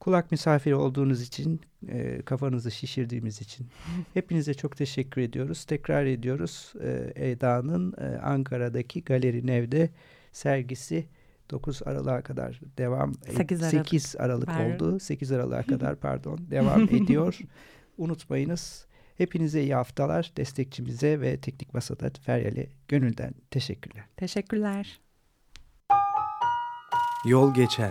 Kulak misafiri olduğunuz için, e, kafanızı şişirdiğimiz için hepinize çok teşekkür ediyoruz. Tekrar ediyoruz e, Eda'nın e, Ankara'daki Galeri Nev'de sergisi 9 Aralık'a kadar devam 8 Aralık. 8 Aralık oldu. 8 Aralık'a kadar pardon devam ediyor. Unutmayınız. Hepinize iyi haftalar. Destekçimize ve Teknik Masa'da Feryal'e gönülden teşekkürler. Teşekkürler. Yol geçen.